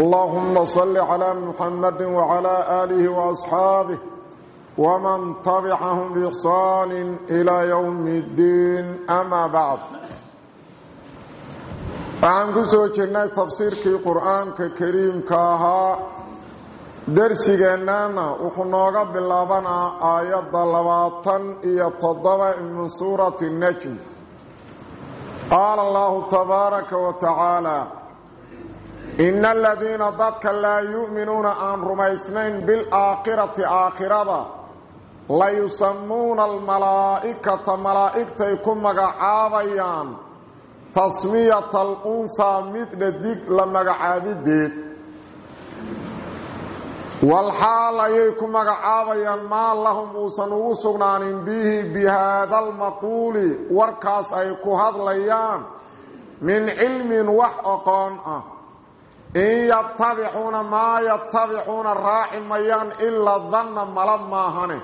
اللهم صل على محمد وعلى آله وأصحابه ومن تبعهم بإحسان إلى يوم الدين أما بعد waxaan ku soo jirnay tafsiirkii qur-aanka kariimka ahaa darsigeennana wuxuu nooga bilaabanaa aayadda labaatan iyo toddoba min suurati najm qaala allahu tabaaraka wa tacaala ina aladiina dadka laa yu'minuuna aan rumaysnayn bilaakhirati aakhirada la yusammuuna almalaa'ikata malaa'igtay ku magacaabayaan tasmiyata alunhaa mid dhadig la magacaabideed walxaal ayay ku magacaabayaan maa lahum uusan ugu sugnaanin bihi bi haada almaquuli warkaas ay ku hadlayaan min cilmin wax aqoon ah in yattabicuuna maa yattabicuuna raaci mayaan ilaa danna mala maahane.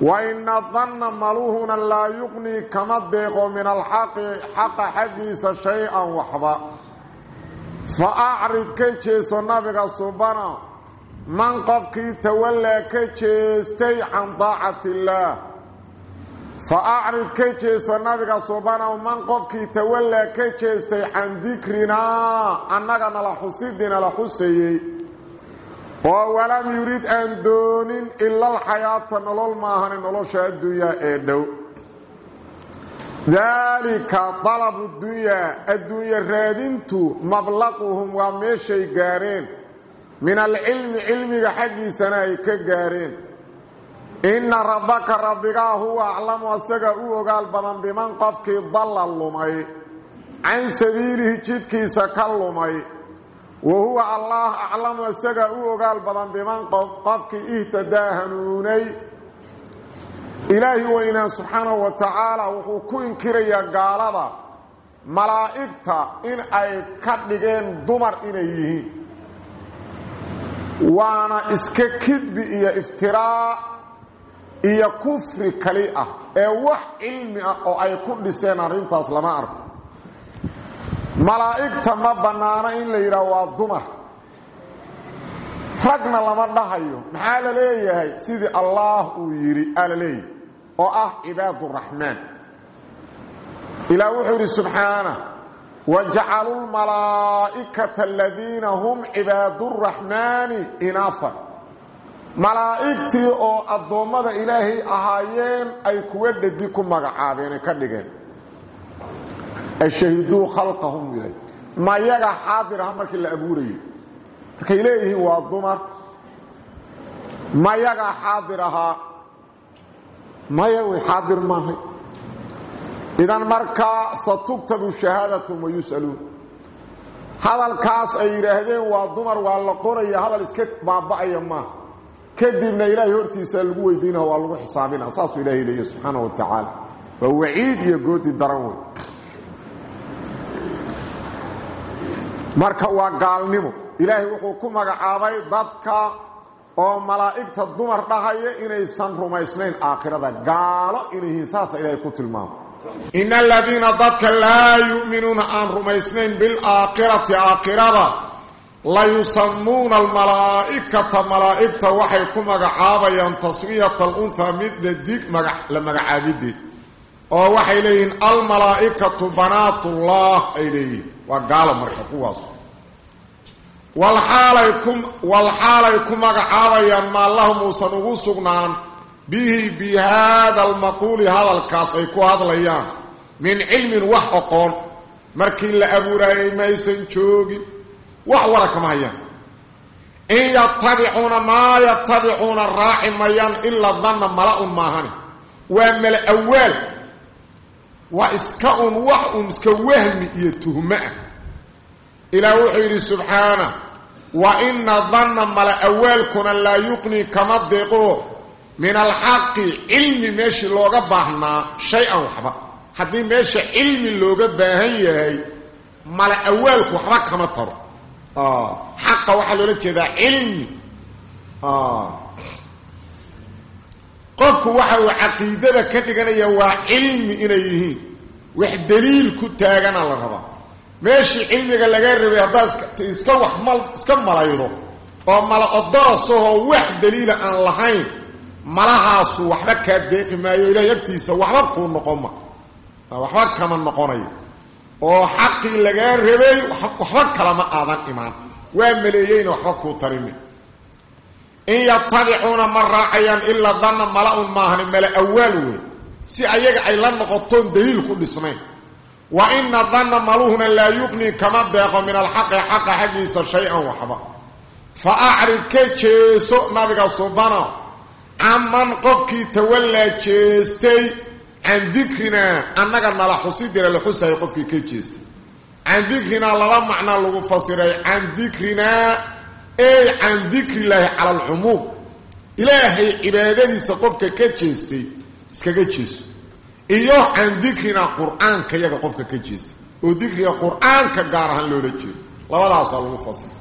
Wa ina danna maluhuna laa yuqnii kama deeqo min alxaqi xaqa xaggiisa shay-an waxba. Fa acrid ka jeeso nabiga subana man qofkii tawallaa ka jeestay can daacati illaah fa acrid ka jeeso nabiga subanow man qofkii tawallaa ka jeestay can dikrinaa annaga nala xusidii nala xusayey. Oo walam yurid aan doonin ila alxayaata nolol maahane nolosha adduunyaa ee dhow. Daalika dalabu dunyaa adduunye raadintu mablaquhum waa meeshay gaareen. Min alcilmi cilmiga xaggiisana ay ka gaareen inna rabbaka rabbigaa huwa aclamu asaga u ogaal badan biman qofkii dalla lumay can sabiilihi jidkiisa ka lumay. Wa huwa allah aclamu isaga u ogaal badan biman qofkii ihtadaa hanuunay ilaahi weynaa subxaanahu wa tacaala wuxuu ku inkirayaa gaalada malaa'igta in ay ka dhigeen dumar inay yihiin. Waana iska kidbi iyo iftiraa iyo kufri kali ah ee wax cilmi ah oo ay ku dhiseen arrintaas lama arko. Malaa'igta ma bannaano in la yidhaah waa dumar. Ragna lama dhahayo maxaa la leeyahay? Sidii allaah uu yidhi aa oo ah cibaaduraxmaan ilaah wuxuu yidhi subxaana wajacaluu lmalaa'ikata aladiina hum cibaaduraxmaani inaafan malaa'igtii oo addoommada ilaahay ahaayeen ay kuwa dhadi ku magacaabeen ka dhigeen. Ashahiduu khalqahum ilay. Ma yaga xaadir aha markii la abuurayay. Markay leeyihiin waa dumar. Ma yagaa xaadir ahaa maya way xaadir maahay idan markaa satugtabu shahaadatum wayus'aluun hadalkaas ay yidhaahdeen waa dumar waa la qoraya hadal iska baaba'aya maaha kadibna ilaahay hortiisa lagu weydiinaa waa lagu xisaabina saasuu ilahay leeya subxaana wa tacaala waa waciid iyo goodi daran wey marka waa gaalnimo. Ilaahay wuxuu ku magacaabay dadka oo malaa'igta dumar dhahaya inaysan rumaysnayn aakhirada. Gaalo inay yihiin saasa ilaahay ku tilmaamo. Ina aladiina dadka laa yu'minuuna aan rumaysnayn bilaakhirati aakhirada la yusammuuna almalaa'ikata malaa'igta waxay ku magacaabayaan tasmiyata alunhaa mid dhadig la magacaabideed oo waxay leeyihiin almalaa'ikatu banaatullah ay leeyihiin. Waa gaalo marka kuwaas walxaalay ku magacaabayaan maa lahum uusan ugu sugnaan bihi bi haada almaquuli hadalkaas ay ku hadlayaan min cilmin wax oqoon. Markii la abuuraayey maysan joogin wax wara kama hayaan. In yatabicuuna maa yatabicuuna raaci mayaan ilaa danna mala-un maahani. Waa mala awaal waa iska un wax un iska wahmi iyo tuhmo ah. Ilaah wuxuu yidhi subxaana wa ina danna mala awaalkuna laa yuqni kama deeqo. Min alxaqi cilmi meeshii looga baahnaa shay-an waxba. Haddii meesha cilmi looga baahan yahay mala awaalku waxba kama taro xaqa waxaa loola jeedaa cilmi. Qofku waxa uu caqiidada ka dhiganaya waa cilmi inay yihiin. Wax daliil ku taagana la rabaa meeshii cilmiga laga rabay haddaad iska wax mal iska malaydo oo mala odorasahoo wax daliila aan lahayn malahaasu waxba kaa deeqi maayo ilahay agtiisa waxba kuu noqonma waxba kama noqonayo oo xaqii lagaa rabay waxba kalama aadan imaan. Waa maleeyeyna waxba kuu tarimi in yatabicuuna ma raacayaan ilaa danna mala-un maahani mala awaal wey si ayaga ay la noqotoon daliil ku dhisnayn wa ina danna maluhuna laa yuqni kama deeqo min alxaqi xaqa xaggiisa shay-an waxba. Fa acrid ka jeeso nabiga subano caman qofkii tawallaa jeestay can dikrinaa annaga nala xusidira la xusayo qofkii ka jeestay. Can dikrinaa laba macnaa lagu fasiray. Can dikrinaa ey can dikrillaahi cala alcumuum ilaahay cibaadadiisa qofka ka jeestay iskaga jeeso iyo can dikrinaa qur'aanka yaga qofka ka jeestay. Oo dikriga qur'aanka gaar ahaan loola jeedo. Labadaasaa lagu fasira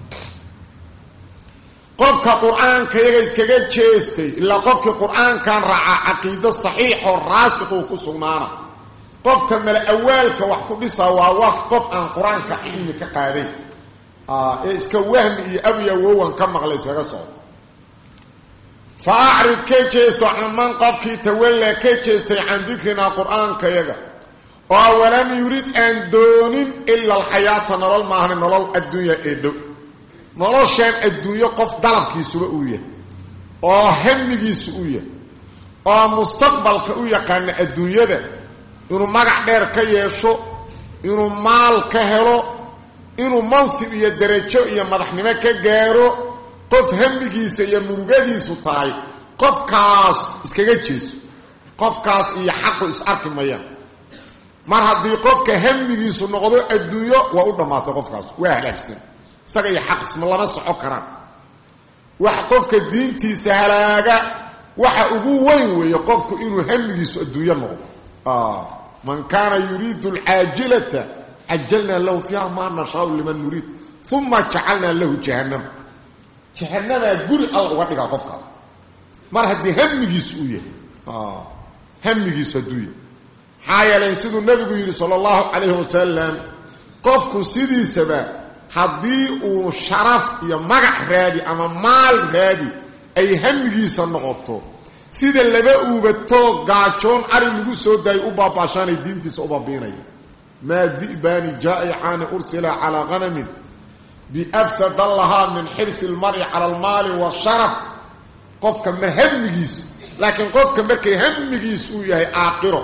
qofka qur'aanka yaga iskaga jeestay ilaa qofkii qur'aankan raacaa caqiido saxiixoo raasiquu ku sugnaana. Qofka mala awaalka wax ku dhisaa waa wax qof aan qur'aanka cilmi ka qaadayn ee iska wahmi iyo abiya wowan ka maqla iskaga socdo fa acrid ka jeeso caman qofkii tawalla ka jeestay can dikrinaa qur'aanka yaga oo walam yurid aan doonin ila alxayaata nolol maahani nolol adduunya ee dhow noloshaan adduunyo qof dalabkiisuba uu yahay oo hamigiisu u yahay oo mustaqbalka u yaqaana adduunyada inuu magac dheer ka yeesho inuu maal ka helo inuu mansib iyo darajo iyo madaxnimo ka gaaro qof hamigiisa iyo murugadiisu tahay qofkaas iskaga jeeso qofkaas iyo xaqu is arki mayaan. Mar haddii qofka hamigiisu noqdo adduunyo waa u dhammaatay qofkaas waa halaagsan isaga iyo xaq isma lama soco karaan. Wax qofka diintiisa halaaga waxa ugu weyn weeye qofku inuu hamigiisu adduunyo noqdo. Man kaana yuriidu alcaajilata cajalnaa lahu fiiha maa nashaau liman nuriid uma jacalnaa lahu jahannama guri alla uga dhigaa qofkaas. Mar haddii hamigiisu uu yahay hamigiisu hadduu yahay maxaa yeelay siduu nabigu yidhi sala allahu calayhi wasalam qofku sidiisaba haddii uu sharaf iyo magac raadi ama maal raadi ay hamigiisa noqoto sida laba uubatoo gaajoon ari lagu soo daayay u baabaashaanay diintiisa u baabiinaya maa di'baani jaa'icaani ursila calaa hanamin biafsada lahaa min xirsi lmari cala almaali washaraf qofka ma hamigiisa laakiin qofka markay hamigiis uu yahay aaqiro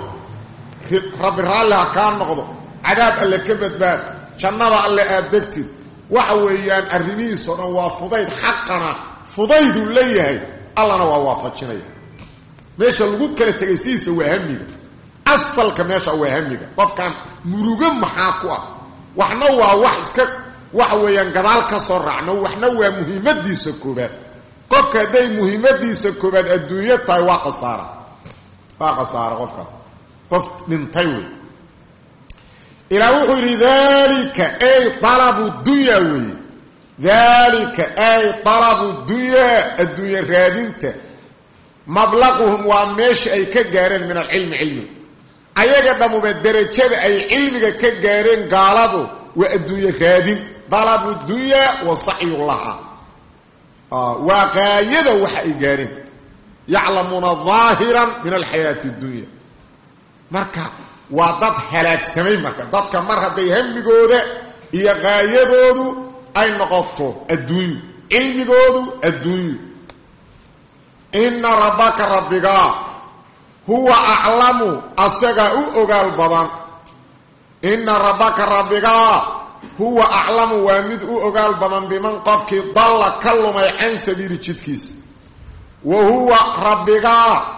rabbi raalli ha kaa noqdo. Cadaab alle ka badbaad. Jannada alle aad degtid waxa weeyaan arrimihiisoo dhan waa fudayd xaqana fudayduu leeyahay allana waa waafajinaya. Meesha lagu kala tegay sidiisa waa hamiga asalka meesha waa hamiga qofkan murugo maxaa ku ah? Waxna waa wax iska waxa weeyaan gadaal ka soo raacno waxna waa muhiimadiisa koobaad. Qofka hadday muhiimadiisa koobaad adduunyo tahay waa khasaara. Waa khasaara qofkaas qof dhintay wey ilaa wuxuu yidhi dalika ay alabu dunya weeye. Dalika ay alabu dunyaa adduunye raadinta mablaquhum waa meesha ay ka gaareen min alcilmi cilmiga ayaga dhammuba derajada ay cilmiga ka gaareen gaaladu waa adduunye raadin. Dalabu dunyaa wa sacyu laha waa qaayada ay gaareen. Yaclamuuna daahiran min alxayaati اdunya marka waa dad halaagsamay marka. Dadka mar hadday hamigooda iyo qaayadoodu ay noqoto adduunyu cilmigoodu adduunyu ina rabbaka rabbigaa huwa aclamu asagaa u ogaal badan. Ina rabbaka rabbigaa huwa aclamu waa mid u ogaal badan biman qofkii dalla ka lumay can sabiili jidkiisa. Wa huwa rabbigaa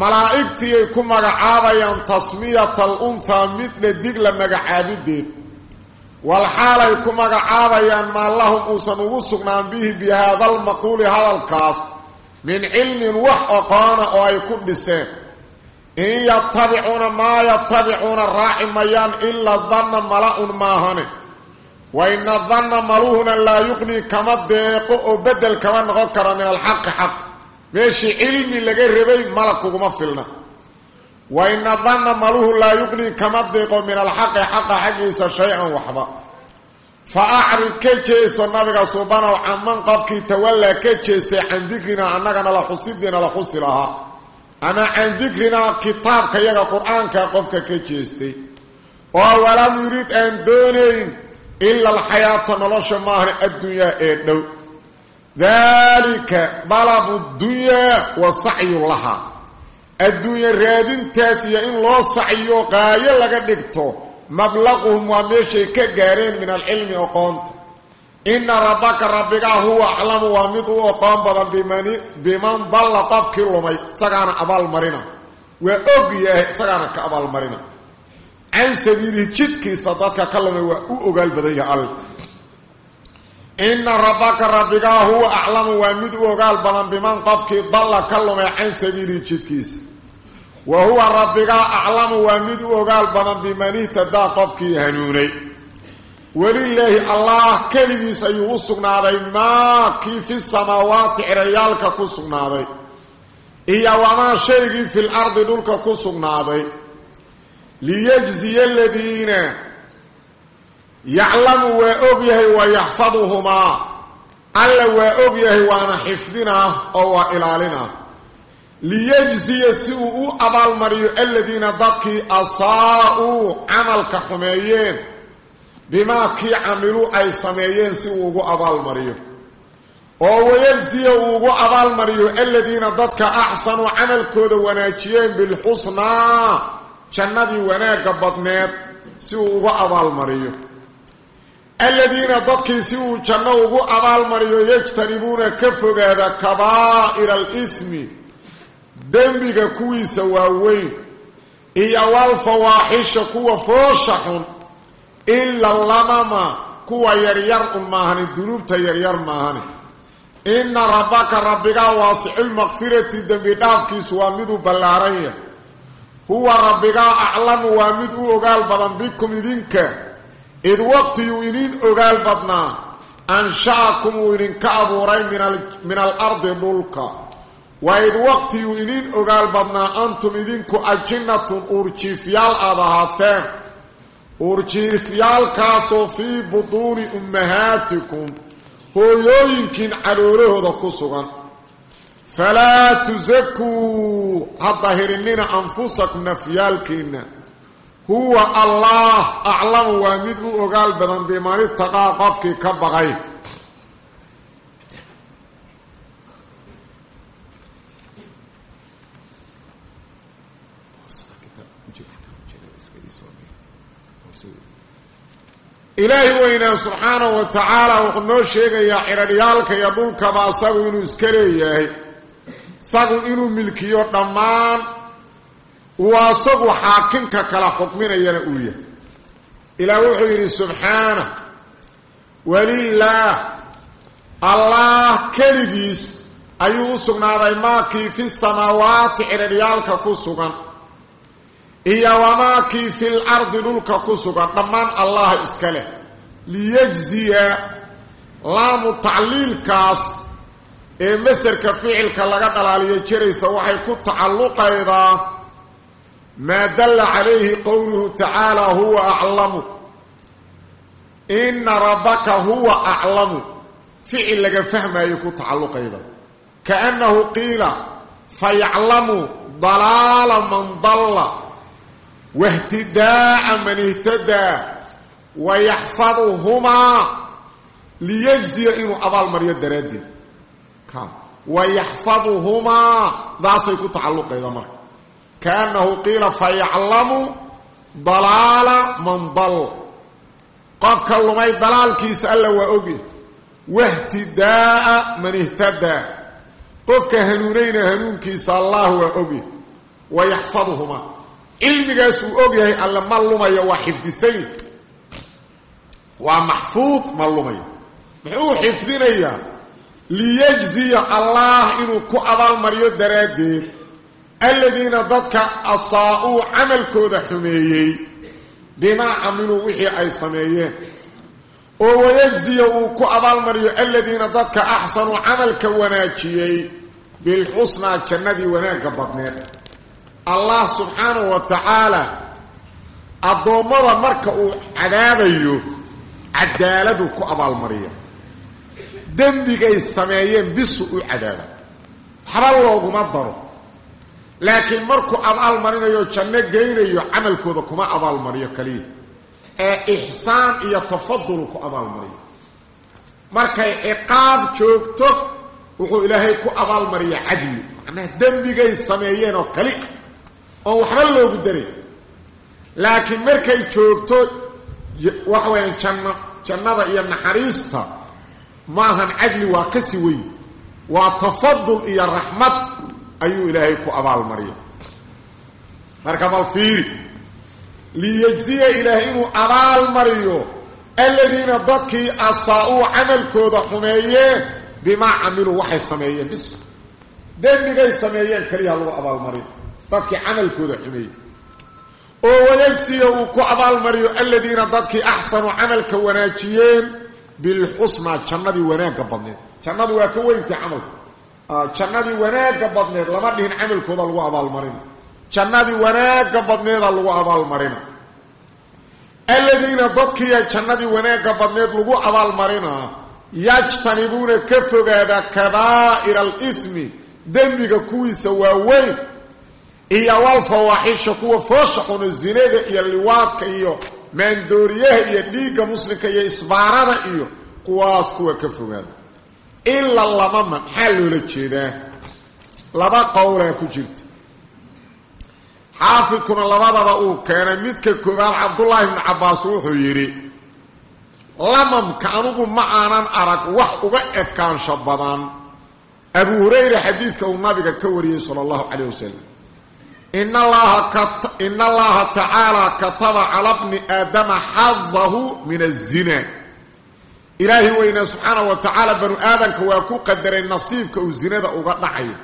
malaa'igtiiyay ku magacaabayaan tasmiyata alunhaa mid dhadig la magacaabideed. Walxaalay ku magacaabayaan maa lahum uusan ugu sugnaan bihi bi haadalmaquuli hadalkaas min cilmin wax aqoona oo ay ku dhiseen. In yatabicuuna maa yatabicuuna raaci mayaan ilaa danna mala-un maahane. Wa ina danna maluhuna laa yuqnii kama deeqo oo bedel kama noqon karo min alxaqi xaq meeshii cilmi laga rabay mala kuguma filna. Waina danna maluhu laa yuqnii kama diiqo min alxaqi xaqa xaggiisa shay-an waxba. Fa acrid ka jeeso nabiga subanow canman qofkii tawallaa ka jeestay can dikrinaa annagana la xusidiina la xusi lahaa ama can dikrinaa kitaabka yaga qur'aanka qofka ka jeestay. Oo walam yurid aan doonayn ila alxayaata nolosha maahan adduunyaa ee dhow dalika dalabu dunyaa wa sacyu lahaa adduunye raadintaas iyo in loo sacyo qaayo laga dhigto mablaquhum waa meeshay ka gaareen min alcilmi oqoonta. Ina rabbaka rabbigaa huwa aclamu waa mid u oqoon badan bimani biman dalla qofkii lumay isagaana abaalmarina waa og yahay isagaana ka abaalmarina can sabiilihi jidkiisa dadka ka lumay waa u ogaal badan yaha inna rabbaka rabbigaa huwa aclamu waa mid u ogaal badan biman qofkii dalla ka lumay can sabiilihi jidkiisa. Wa huwa rabbigaa aclamu waa mid u ogaal badan biman ihtadaa qofkii hanuunay. Welilaahi allah keligiis ayuu u sugnaaday. Maa kii fi samaawaati cirayaalka ku sugnaaday. Iyo wamaa shaygii fil ardi dhulka ku sugnaaday. Liyejziya aladiina yaclamu waa og yahay wa yaxfaduhumaa. Alla waa og yahay waana xifdinaa oo waa ilaalinaa liyejziya si uu u abaalmariyo aladiina dadkii asaa-uu camalka xumeeyeen. Bimaa kii camiluu ay sameeyeen si uu ugu abaalmariyo. Oo wayejziya uu ugu abaalmariyo aladiina dadka axsanuu camalkooda wanaajiyeen bilxusnaa. Jannadii wanaagga badneed si uu uga abaalmariyo aladiina dadkii si uu janno ugu abaalmariyo yajtanibuuna ka fogaada kabaa'ira alismi dembiga kuwiisa waaweyn iyo walfawaaxisha kuwa foosha xun ila lamama kuwa yaryar un maahani dunuubta yaryar maahani. Inna rabbaka rabbigaa waasicilmakfirati dembi dhaafkiisu waa miduu ballaaran yahay. Huwa rabbigaa aclamu waa mid u ogaal badan bikum idinka id waqtiyuu idin ogaal badnaa anshacakum uu idinka abuuray min alardi dhulka wa id waqtiyuu idin ogaal badnaa antum idinku ajinnatun uurjiifyaal aad ahaateen uurjiifyaalkaasoo fii butuuni ummahaatikum hooyooyinkiin caloolahooda ku sugan falaa tusakuu ha dahirinina anfusakum nafyaalkiinna huwa allah aclamu waa mid u ogaal badan biman itaqaa qofkii ka baqay. Ilaahi weynaa subxaanahu wa tacaala wuxuu noo sheegayaa cidhadhyaalka iyo dhulkaba asagu inuu iska leeyahay. Isagu inuu milkiyo dhammaan waa asagu xaakimka kala xukminayana uu yahay. Ilaah wuxuu yidhi subxaana walilaah allah keligiis ayuu u sugnaaday maakii fi samaawaati cidhadhyaalka ku sugan iyo wamaakii fil ardi dhulka ku sugan. Dhammaan allah iska leh. Liyejziya laamu tacliilkaas ee masderka ficilka laga dhalaaliyo jiraysa waxay ku tacalluqaydaa maa dalla calayhi qowluhu tacaala huwa aclamu ina rabbaka huwa aclamu ficil laga fahmayo ku tacalluqayda kaannahu qiila fayaclamu dalaala man dalla واهتداء من اهتدى wayaxfaduhumaa liyajziya inuu abaalmariyo daraaddeed wayaxfaduhumaa daasay ku tacalluqayda marka kaannahu qiila fayaclamu dalaala man dal. Qofka lumay dalaalkiisa alla waa oge wahtidaaa man ihtadaa qofka hanuunayna hanuunkiisa allah waa oge wayaxfaduhumaa cilmigaasuu og yahay alle ma lumayo waa xifdisay. Waa maxfuud ma lumayo muxuu xifdinayaa? Liyajziya allah inuu ku abaalmariyo daraaddeed aladiina dadka asaa-uu camalkooda xumeeyey bimaa camiluu wixii ay sameeyeen. oo wayajziya uu ku abaalmariyo aladiina dadka axsanuu camalka wanaajiyey bilxusnaa jannadii wanaagga badneed. Allah subxaanahu wa tacaala addoommada marka uu cadaabayo cadaaladuu ku abaalmariya dembigay sameeyeen bisu u cadaaba. Waxba looguma daro laakiin markuu abaalmarinayo janno geynayo camalkooda kuma abaalmariyo kaliya. Ee ixsaan iyo tafadulu ku abaalmariyo markay ciqaab joogto wuxuu ilaahay ku abaalmariya cadli. Macnaha dembigay sameeyeen oo kali ah oon waxba loogu daray. Laakiin markay joogto waxa weyaan janno jannada iyo naxariista maahan cadli waa ka weyn. Waa tafadul iyo raxmad ayuu ilaahay ku abaalmariya marka bal fiiri liyajziya ilaahay inuu abaalmariyo aladiina dadkii asaa-uu camalkooda xumeeyeen bimaa camiluu waxay sameeyeen bis. Dembigay sameeyeen keliya lagu abaalmariyo dadkii camalkooda xumeeyey oo wayajsiya uu ku abaalmariyo aladiina dadkii axsanuu camalka wanaajiyeen bilxusnaa jannadii wanaagga badneed. Jannadu waa ka weyntay camalku jannadii wanaagga badneed lama dhihin camalkooda lagu abaalmarina jannadii wanaagga badneeda lagu abaalmarina. Aladiina dadkiiya jannadii wanaagga badneed lagu abaalmarinaa yajtanibuuna ka fogaada kabaa'ira alithmi dembiga kuwiisa waaweyn iyo walfawaaxisha kuwa foosha zinada iyo liwaadka iyo maandooriyaha iyo dhiigga muslimka iyo isbaarada iyo kuwaas kuwa ka fogaada ila lamama maxaa loola jeedaa? Laba qowlaa ku jirta. Xaafidkuna labadaba uu keenay. Midka koobaad cabdullaahi ibnu cabbaas wuxuu yidhi lamamka anugu ma aanan arag wax uga ekaansho badan. Abu hurayra xadiidka uu nabiga ka wariyey sala allahu calayh wasalam in allaha tacaala kataba cala bni aadama xadahu min azina ilaahi weynaa subxaana wa tacaala banu aadanka waa ku qadaray nasiibka uu zinada uga dhacayo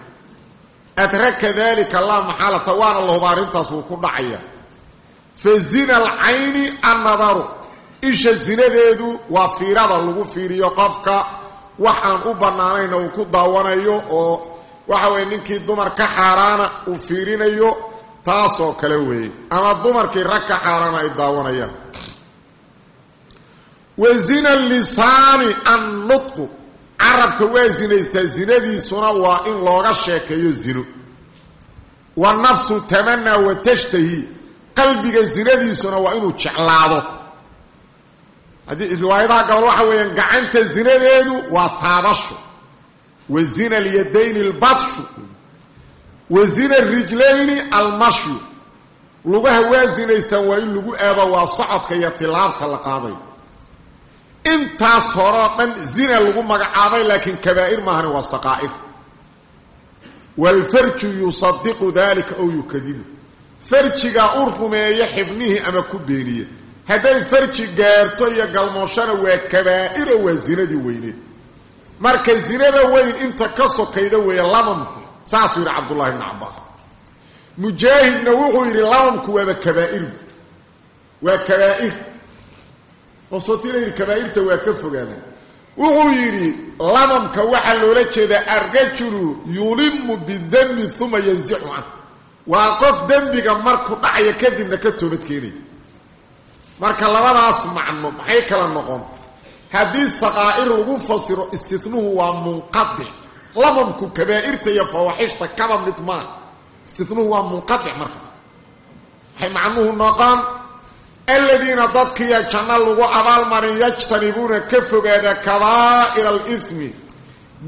adraka dalika laa maxaalata waana lahuba arrintaas wuu ku dhacaya. Fa zina alcayni annadaru isha zinadeedu waa fiirada lagu fiiriyo qofka. Wax aan u bannaanayna uu ku daawanayo oo waxa weye ninkii dumar xaaraana uu fiirinayo taasoo kale weeye. Ama dumarkii rag ka xaaraana ay daawanayaan wa zina lisaani annutqu carabka waa zinaystaa zinadiisuna waa in looga sheekeeyo zino wa nafsu tamanaa wa tashtahi. Qalbiga zinadiisuna waa inuu jeclaado. Haddii riwaayadaha gabal waxa weeyaan gacanta zinadeedu waa taabasho wa zina alyadayni albadshu wa zina arijlayni almashyu. Lugaha waa zinaystaan waa in lagu aado waa socodka iyo tilaabta la qaadayo intaas horeo dhan zina lagu magacaabay laakiin kabaa'ir maahani waa saqaa'ir. Waalfarju yusadiqu dalika ow yukadibu. Farjigaa u rumeeya xibnihii ama ku beeniya hadday farji gaarto iyo galmooshana waa kabaa'iro waa zinadii weyneed marka zinada weyn inta ka sokayda weeye lamamku saasuu yidhi cabdullahi bni cabbaas. Mujaahidna wuxuu yidhi lamamku waaba kabaa'irbu waa kabaa'ir oo sootila yidhi kabaa'irta waa ka fogaadaan wuxuu yidhi lamamka waxaa loola jeedaa alrajulu yulimu bidambi uma yanzixu can waa qof dembiga markuu dhacaya kadibna ka toobadkeenaya marka labadaas macno maxay kala noqon? Haddii saqaa'ir lagu fasiro istinuhu waa munqadic lamamku kabaa'irta iyo fawaaxishta kaba mid maaha istinuhu waa munqadic marka. Waxay macnuhu noqon aladiina dadkiiya janno lagu abaalmarin yajtanibuuna ka fogaada kabaa'ira alithmi.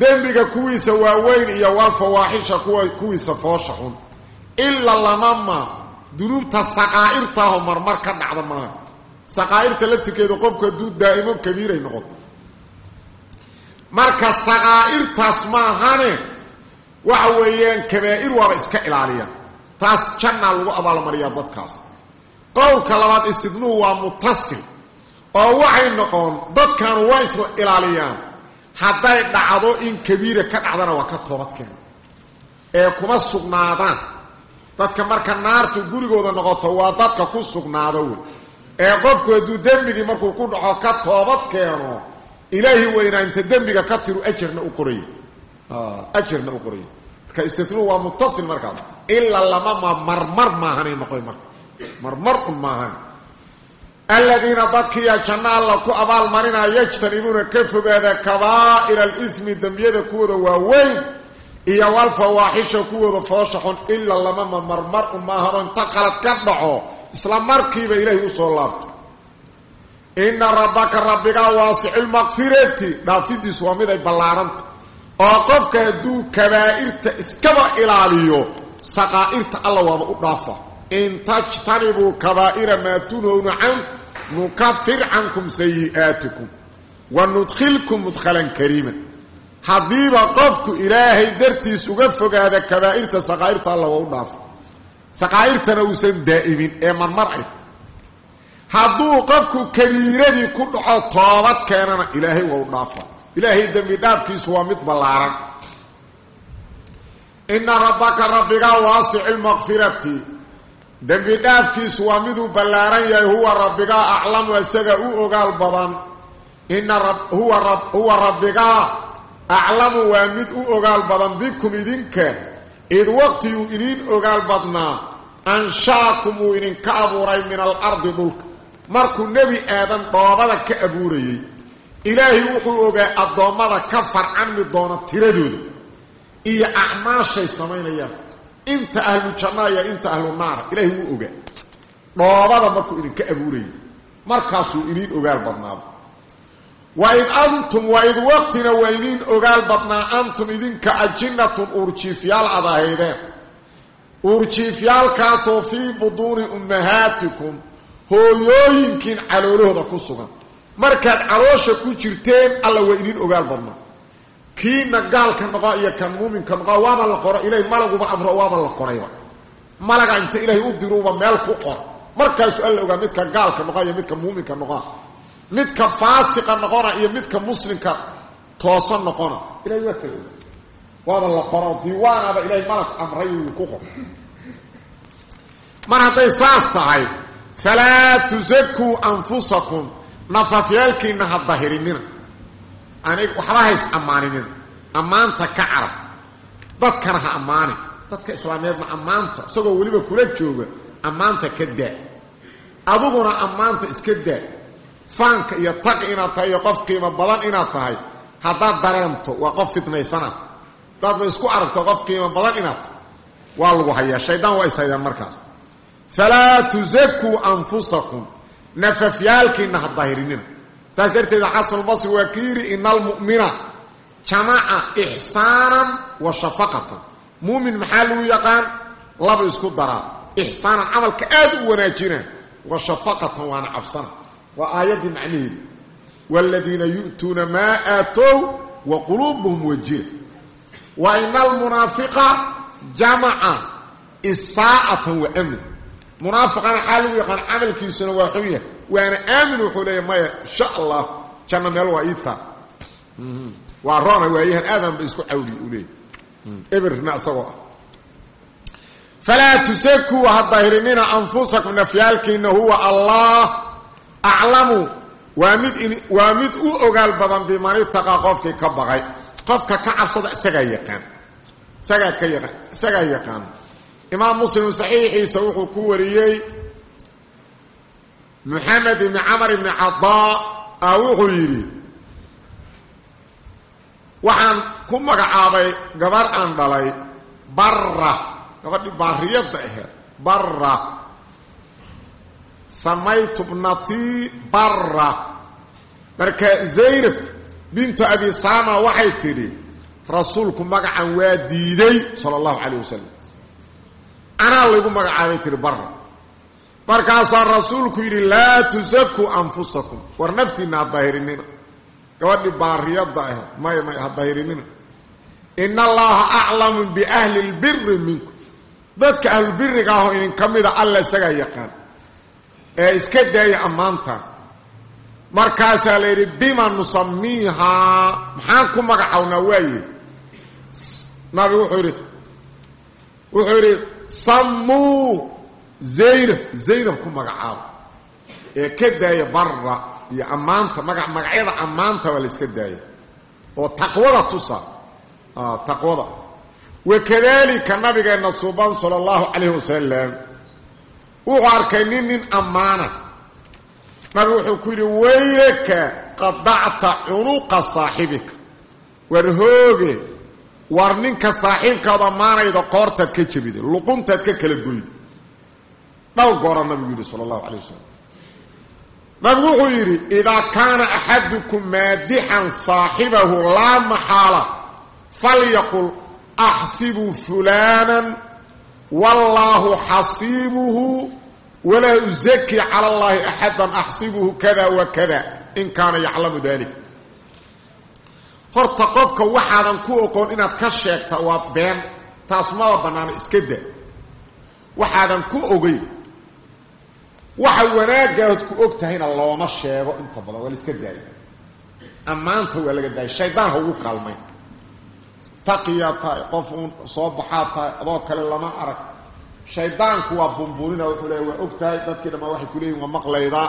Dembiga kuwiisa waaweyn iyo walfawaaxisha kuwa kuwiisa foosha xun. Ila lamama dunuubta saqaa'irtaaho marmar ka dhacda maaha. Saqaa'irta laftirkeeda qofku hadduu daa'imo kabiiray noqoto. Marka saqaa'irtaas maahane waxa weeyaan kabaa'ir waaba iska ilaaliya taas jannaa lagu abaalmariyaa dadkaas qowlka labaad istidnuhu waa mutasil oo waxay noqon dadkanu waa isla ilaaliyaan. Hadday dhacdo in kabiira ka dhacdana waa ka toobadkeena. Ee kuma sugnaadaan. Dadka marka naartu gurigooda noqoto waa dadka ku sugnaado wey. Ee qofku hadduu dembigii markuu ku dhaco ka toobad keeno ilaahi weynaa inta dembiga ka tiru ajarna u qoray ajarna u qoray marka istitnuu waa mutasil markaas. Ilaa lamama marmar maahanay noqoy marka marmar un maahan. Aladiina dadkiiya janno alla ku abaalmarinaa yajtanibuuna ka fogaada kabaa'ira alithmi dembiyada kuwooda waaweyn iyo walfawaaxisha kuwooda foosha xun ilaa lamama marmar un maahano inta qalad ka dhaco isla markiiba ilaahay u soo laabto. Ina rabbaka rabbigaa waasicilmaqfirati dhaafidiisu waa mid ay ballaaranta. Oo qofka hadduu kabaa'irta iskaba ilaaliyo saqaa'irta alla waaba u dhaafa in tajtanibuu kabaa'ira maa tunhowna can nukafir cankum sayi'aatikum wa nudkhilkum mudkhalan kariima haddiiba qofku ilaahay dartiis uga fogaada kabaa'irta saqaa'irta alla waa u dhaafa saqaa'irtana uusan daa'imin ee marmar ay hadduu qofku kabiiradii ku dhaco toobad keenana ilaahay waa u dhaafa ilaahay dembi dhaafkiisu waa mid ballaaran dembi dhaafkiisu waa miduu ballaaran yahay huwa rabbigaa aclamu isaga u ogaal badan. Ina huwa rabbigaa aclamu waa mid u ogaal badan bikum idinka. Id waqtiguu idin ogaal badnaa anshaakum uu idinka abuuray min alardi dhulka. Markuu nebi aadan dhoobada ka abuurayey ilaahay wuxuu ogaa addoommada ka farcanmi doona tiradooda. Iyo acmaashay samaynayaan inta ahlu jannaa iyo inta ahlu naara ilaahay wuu ogaa. Dhoobada markuu idinka abuurayey markaasuu idin ogaal badnaado waid antum waid waqtina waa idin ogaal badnaa antum idinka ajinatun uurjiifyaal ad ahaydeen. Uurjiifyaalkaasoo fii buduuni ummahaatikum hooyooyinkiin caloolahooda ku sugan. Markaad caloosha ku jirteen alla waa idin ogaal badnaa kiina gaalka noqo iyo kan muuminka noqo waaba la qoro ilahay malaguba amro waaba la qorayba. Malaga inta ilaahay u diruuba meel ku qor. Markaasuu alla ogaa midka gaalka noqo iyo midka muuminka noqo. Midka faasiqa noqona iyo midka muslimka toosan noqona. Ilahay waa waaba la qoro diiwaanaba ilahay malag amray ku qor mar hadday saas tahay falaa tusakuu anfusakum. Nafafyaalkiina ha dahirinina anig waxba hays ammaaninina ammaanta ka carab. Dadkana ha ammaani. Dadka islaameedna ammaanta isagoo weliba kula jooga ammaanta ka daa adiguna ammaanta iska daa faanka iyo taqi inaad tahay iyo qof qiimo badan inaad tahay haddaad dareento waa qof fitnaysanaad hadaadba isku aragto qof qiimo badan inaad tahay waa lagu hayaa. Shaydaan waa ishaydaan markaas. Falaa tusakuu anfusakum. Nafafyaalkiina ha dahirinina saas darteeda xasanulbasri waa ka yidhi ina almu'mina jamaca ixsaanan wa shafaqatan. Muumin maxaa lagu yaqaan? Laba isku daraa ixsaanan camalka aad u wanaajina wa shafaqatan waana cabsana. Waa aayaddii macnaheedu waaladiina yu'tuuna maa aatow wa quluubuhum wajila wa ina almunaafiqa jamaca isaa'atan wa amn munaafiqana xaa lagu yaqaan? Camalkiisuna waa xun yahay waana aamin wuxuu leeya maya insha allah janno meel waa iitaa waa roona waayahan aadanba isku cawli uu leeyay ebirna isagoo ah. Falaa tusakuu ha dahirinina anfusakum nafyaalkiina huwa allah. Aclamu waa mid waa mid u ogaal badan biman itaqaa qofkii ka baqay. Qofka ka cabsada isagaa yaqaan. Isagaa ka yaqaan. Isagaa yaqaan. Imaam muslim saxiixiisa wuxuu ku wariyey maxamed ibni camar ibni cadaa a wuxuu yidhi waxaan ku magacaabay gabar aan dhalay barra gabadhii baariyadda aheed barra. Samaytu bnatii barra. Marka zaynab bintu abi saama waxay tidhi rasuulku magacan waa diiday sala allahu calayh wasalam anaa laygu magacaabay tihi barra markaasaa rasuulku yidhi laa tusakuu anfusakum. War naftiinna ha dahirinina gabadhii baariyadda ah maya may ha dahirinina ina allaha aclamu biahli lbiri minkum. Dadka ahlulbiriga ahoo idinka mida alla isagaa yaqaan. Ee iska daaya ammaantan markaasaa la yidhi bima nusamiihaa maxaan ku magacawnaa waaye? Nabigu wuxuu yidhi wuxuu yidhi sammuu zaynab zaynab ku magacaabo ee ka daaya barra iyo ammaanta maga magacyada ammaanta baa la iska daaya. Oo taqwada tusa. Taqwada. Wakadalika nabigeenna suban sala allahu calayhi wasalam wuxuu arkay nin nin ammaana. Nabigu wuxuu ku yidhi waylaka qadacta cunuqa saaxibika. War hooge war ninka saaxiibkaad ammaanayda qoortaad ka jebida luquntaad ka kala goyda dhowr goora nabigu yidhi sala allahu calay wasalam nabigu wuxuu yidhi idaa kaana axadukum maadixan saaxibahu laa maxaala falyaqul axsibuu fulaanan wallaahu xasiibuhu walaa uzaki cala allahi axadan axsibuhu kada wa kada in kaana yaclamu dalik horta qofka waxaadan ku oqoon inaad ka sheegta waa been taas maba bannaana iska da waxaadan ku ogeyn waxa wanaagaad ku og tahayna sheego inta badan waa la iska daayo ammaanta waa laga daaya shaydaan ha ugu kaalmayn taqiyaa tahay adoo kale lama arag. Shaydaanku waa bumbuunina wuxuu leeya waa og dadkii dhammaa waxay ku leeyihiin waa maqlaydaa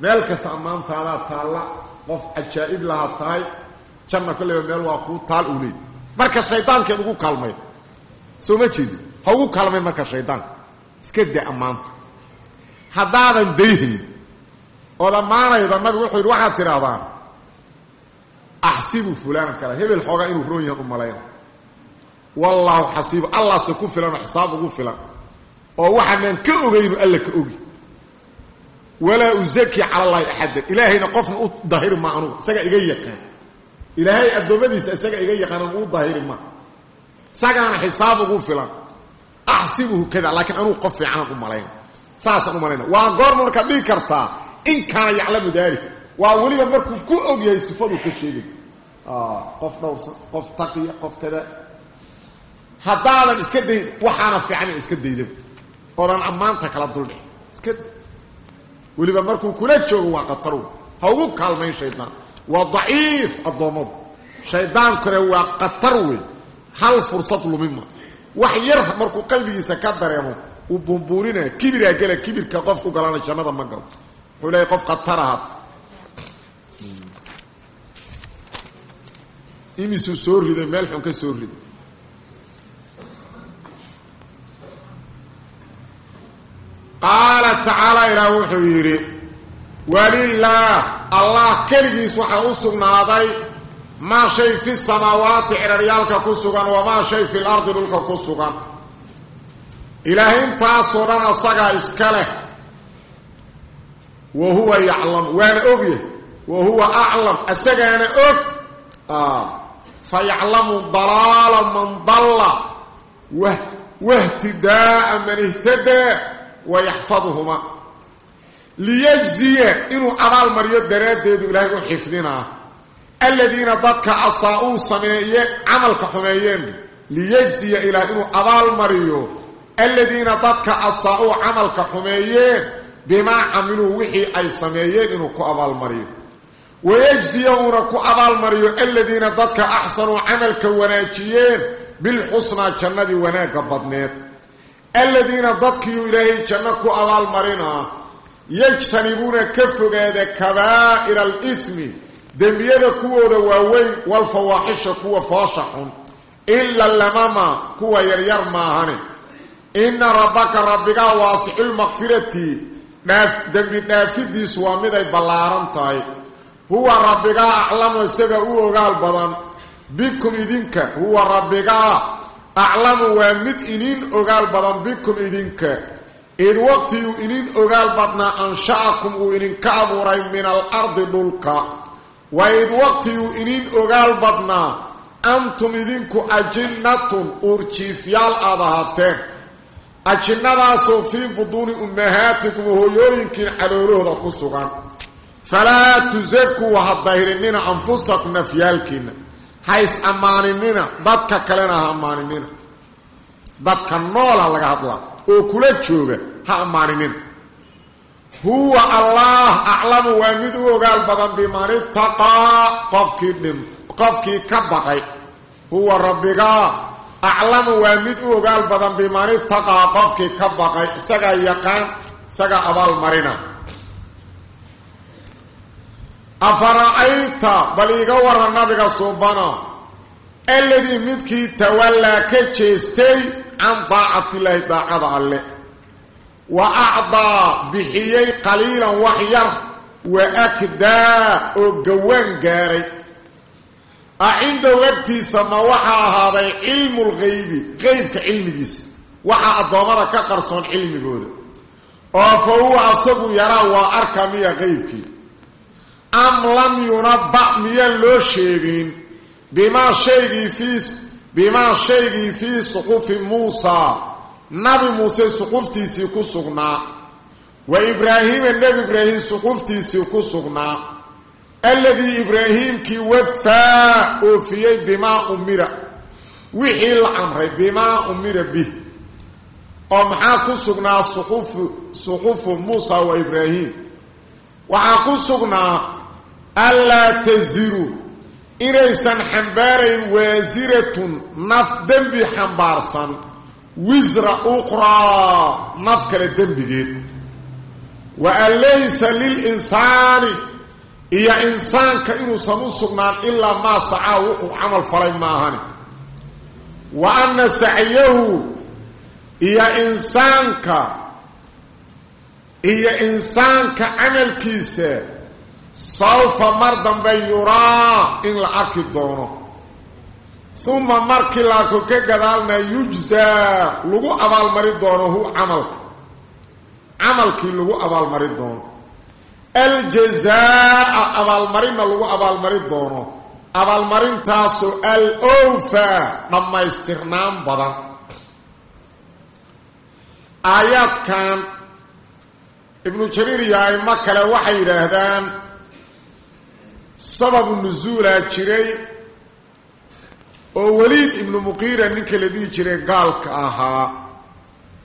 meel kasta ammaantaadaa taalla qof cajaa'ib lahaa tahay janna kolleyba meel waa kuu taal uu leey marka shaydaankeed ugu kaalmayn soo ma jeedin. Ha ugu kaalmayn marka shaydaanka. Iska da ammaanta haddaadan dayhayn ood ammaanayda nabigu wuxuu yidhi waxaad tidhaahdaan axsibu kale hebel xoogaa inuu roon yahan u malayna wallaahu xasiibu allaase ku filan oo xisaab ugu filan oo waxaanaan ka ogaynu alla ka ogi. Walaa uzaki cala allahi axadan ilaahayna qofna u dahiri ma anugu isaga iga yaqaan. Ilaahay addoommadiisa isaga iga yaqaanan uu dahiri ma. Isagaana xisaab ugu filan. Axsibuhu kada laakiin anugu qof fiicanan u saasaan u malayna waa goorma markaad dhigi kartaa in kaana yaclamu daalik waa weliba markuu ku og yahay sifaduu ka sheegay qof dhowrsan qof taqiya qof kada. Haddaadan iska dayn waxaana fiican iska daydaba oodan ammaanta kala duldhicin iska weliba markuu kula joogo waa qatarow ha ugu kaalmayn shaydaan waa daciif addoommadu. Shaydaankuna waa qatar wey hal fursad lumima. Wax yar markuu qalbigiisa ka dareemo uu buunbuuninaya kibiraa gela kibirka qofku galana jannada ma galo. Wuxuu leeyahy qof khatar ahaata imisuu soo riday meel xun ka soo riday. Qaala tacaala ilaah wuxuu yidhi walilaah allah keligiis waxaa u sugnaaday maa shay fi samaawaati ciraryaalka ku sugan wamaa shay fi lardi dhulka ku sugan ilaahay intaasoo dhan asagaa iska leh. Wa huwa yaclam. Waana ogyahy wa huwa aclam asagaana og. Fa yaclamu dalaala man dalla. Wahtidaaa man ihtadaa. Wayaxfaduhuma liyajziya inuu abaalmariyo daraaddeedu ilaahay u xifdinaa. Aladiina dadka asaa-uu sameeye camalka xumeeyeen. Liyajziya ilaah inuu abaalmariyo aladiina dadka asaa-uu camalka xumeeyeen bimaa camiluu wixii ay sameeyeen inuu ku abaalmariyo wayajziya uuna ku abaalmariyo aladiina dadka axsanuu camalka wanaajiyeen bilxusnaa jannadii wanaagga badneed aladiina dadkiiu ilaahay janno ku abaalmarinaa yajtanibuuna ka fogaada kabaa'ira alithmi dembiyada kuwooda waaweyn walfawaaxisha kuwa foosha xun ila lamama kuwa yaryar maahane inna rabbaka rabbigaa waasixulmaqfirati dhaaf dembi dhaafidiisu waa miday ballaaran tahay. Huwa rabbigaa aclamu isaga u ogaal badan. Bikum idinka huwa rabbigaa aclamu waa mid iniin ogaal badan bikum idinka. Id waqtiguu idin ogaal badnaa ansha'akum uu idinka abuuray min alardi dhulka. Wa id waqtiguu idin ogaal badnaa antum idinku ajinnatun uurjiifyaal aad ahaateen ajinnadaasoo fii buduuni ummahaatikum hooyooyinkiin caloolahooda ku sugan. Falaa tusakuu ha dahirinina anfusakum nafyaalkiinna. Ha is ammaaninina dadka kalena ha ammaaninina dadka noola laga hadlaa oo kula jooga ha ammaaninina huwa allaah aclamu waa mid u ogaal badan biman itaqaa qofkii dhin qofkii ka baqay. Huwa rabbigaa aclamu waa mid u ogaal badan biman itaqaa qofkii ka baqay isagaa yaqaan isagaa abaalmarina afara'ayta bal iiga waran nabiga suubana alladii midkii tawallaa ka jeestay can daacatillaahi daacada alle. Wa acdaa bixiyey qaliilan wax yar wa akdaa oo gawaan gaaray a cindahu agtiisa ma waxaa ahaaday cilmu lgaybi qeybka cilmigiisa. Waxaa addoommada ka qarsoon cilmigooda. Oo fa huwa asagu yaraa waa arka miya qeybkii am lam yunabba miyaan loo sheegin bimaa shaygii fii bimaa shaygii fii suqufi muusaa nabi muuse suquftiisii ku sugnaa. Wa ibraahiima nebi ibraahim suquftiisii ku sugnaa alladii ibraahiimkii wafaa oofiyey bimaa umira wixii la amray bimaa umira bih oo maxaa ku sugnaa suqufu suqufu muusa wa ibraahim? Waxaa ku sugnaa anlaa taziru inaysan xambaarayn waasiratun naf dembi xambaarsan wisra uqraa naf kale dembigeed. Wa an laysa lilinsaani iyo insaanka inuusan u sugnaan ilaa maa sacaa wuxuu camal falay maahani. Wa anna sacyahu iyo insaanka iyo insaanka camalkiisa sawfa mar dambe yuraa in la arki doono. Uma markii laako ka gadaalna yujzaa lagu abaalmari doono hu camalka. Camalkii lagu abaalmari doono aljazaa abaalmarinna lagu abaalmari doono. Abaalmarintaasoo al ofa dhammaystirnaan badan. Aayaadkan ibnu jariir iyo aimo kale waxay yidhaahdaan sababu nusuulaa jiray oo weliid ibnu muqiira ninka la dhihi jiray gaalka ahaa